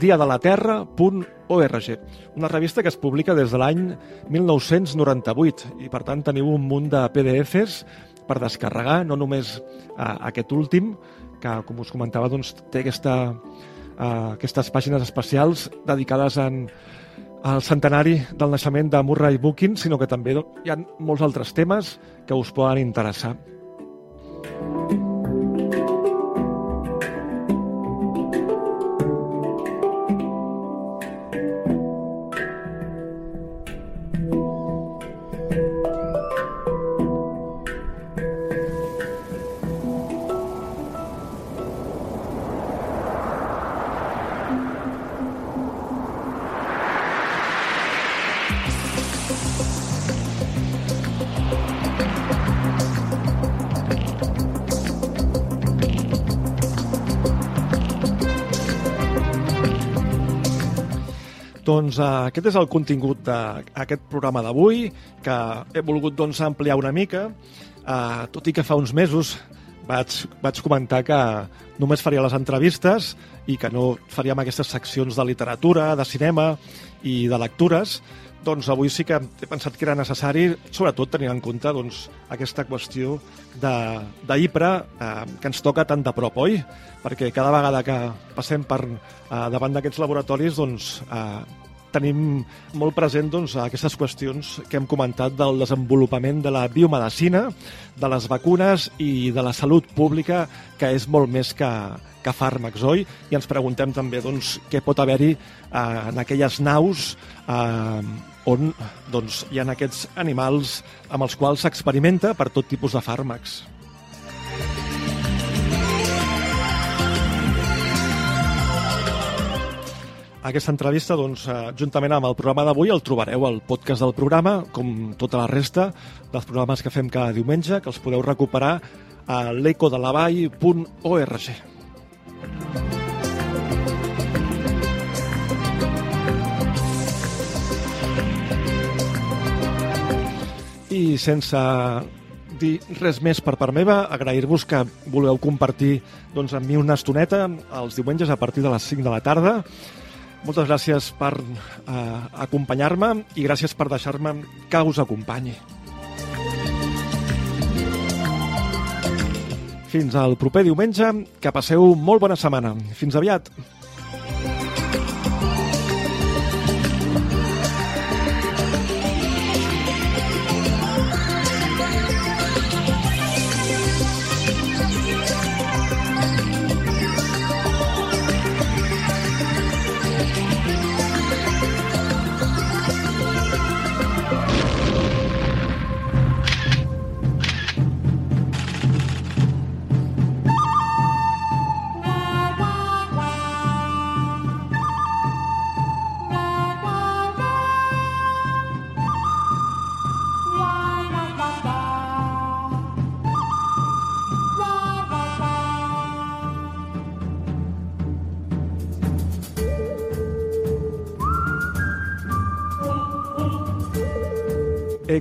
diadelaterra.org una revista que es publica des de l'any 1998 i per tant teniu un munt de PDFs per descarregar, no només eh, aquest últim, que, com us comentava, doncs, té aquesta, uh, aquestes pàgines especials dedicades en, al centenari del naixement de Murray Bookins, sinó que també doncs, hi ha molts altres temes que us poden interessar. Doncs uh, aquest és el contingut d'aquest programa d'avui, que he volgut doncs, ampliar una mica, uh, tot i que fa uns mesos vaig, vaig comentar que només faria les entrevistes i que no faríem aquestes seccions de literatura, de cinema i de lectures, doncs avui sí que he pensat que era necessari, sobretot tenint en compte doncs, aquesta qüestió d'Ipra eh, que ens toca tan de prop, oi? Perquè cada vegada que passem per eh, davant d'aquests laboratoris doncs, eh, tenim molt present doncs, aquestes qüestions que hem comentat del desenvolupament de la biomedicina, de les vacunes i de la salut pública, que és molt més que, que fàrmacs, oi? I ens preguntem també doncs, què pot haver-hi eh, en aquelles naus eh, on doncs, hi ha aquests animals amb els quals s'experimenta per tot tipus de fàrmacs. Aquesta entrevista, doncs, eh, juntament amb el programa d'avui, el trobareu al podcast del programa, com tota la resta dels programes que fem cada diumenge, que els podeu recuperar a l'ecodelavall.org. I sense dir res més per part meva, agrair-vos que voleu compartir doncs, amb mi una estoneta els diumenges a partir de les 5 de la tarda. Moltes gràcies per eh, acompanyar-me i gràcies per deixar-me que us acompanyi. Fins al proper diumenge, que passeu molt bona setmana. Fins aviat.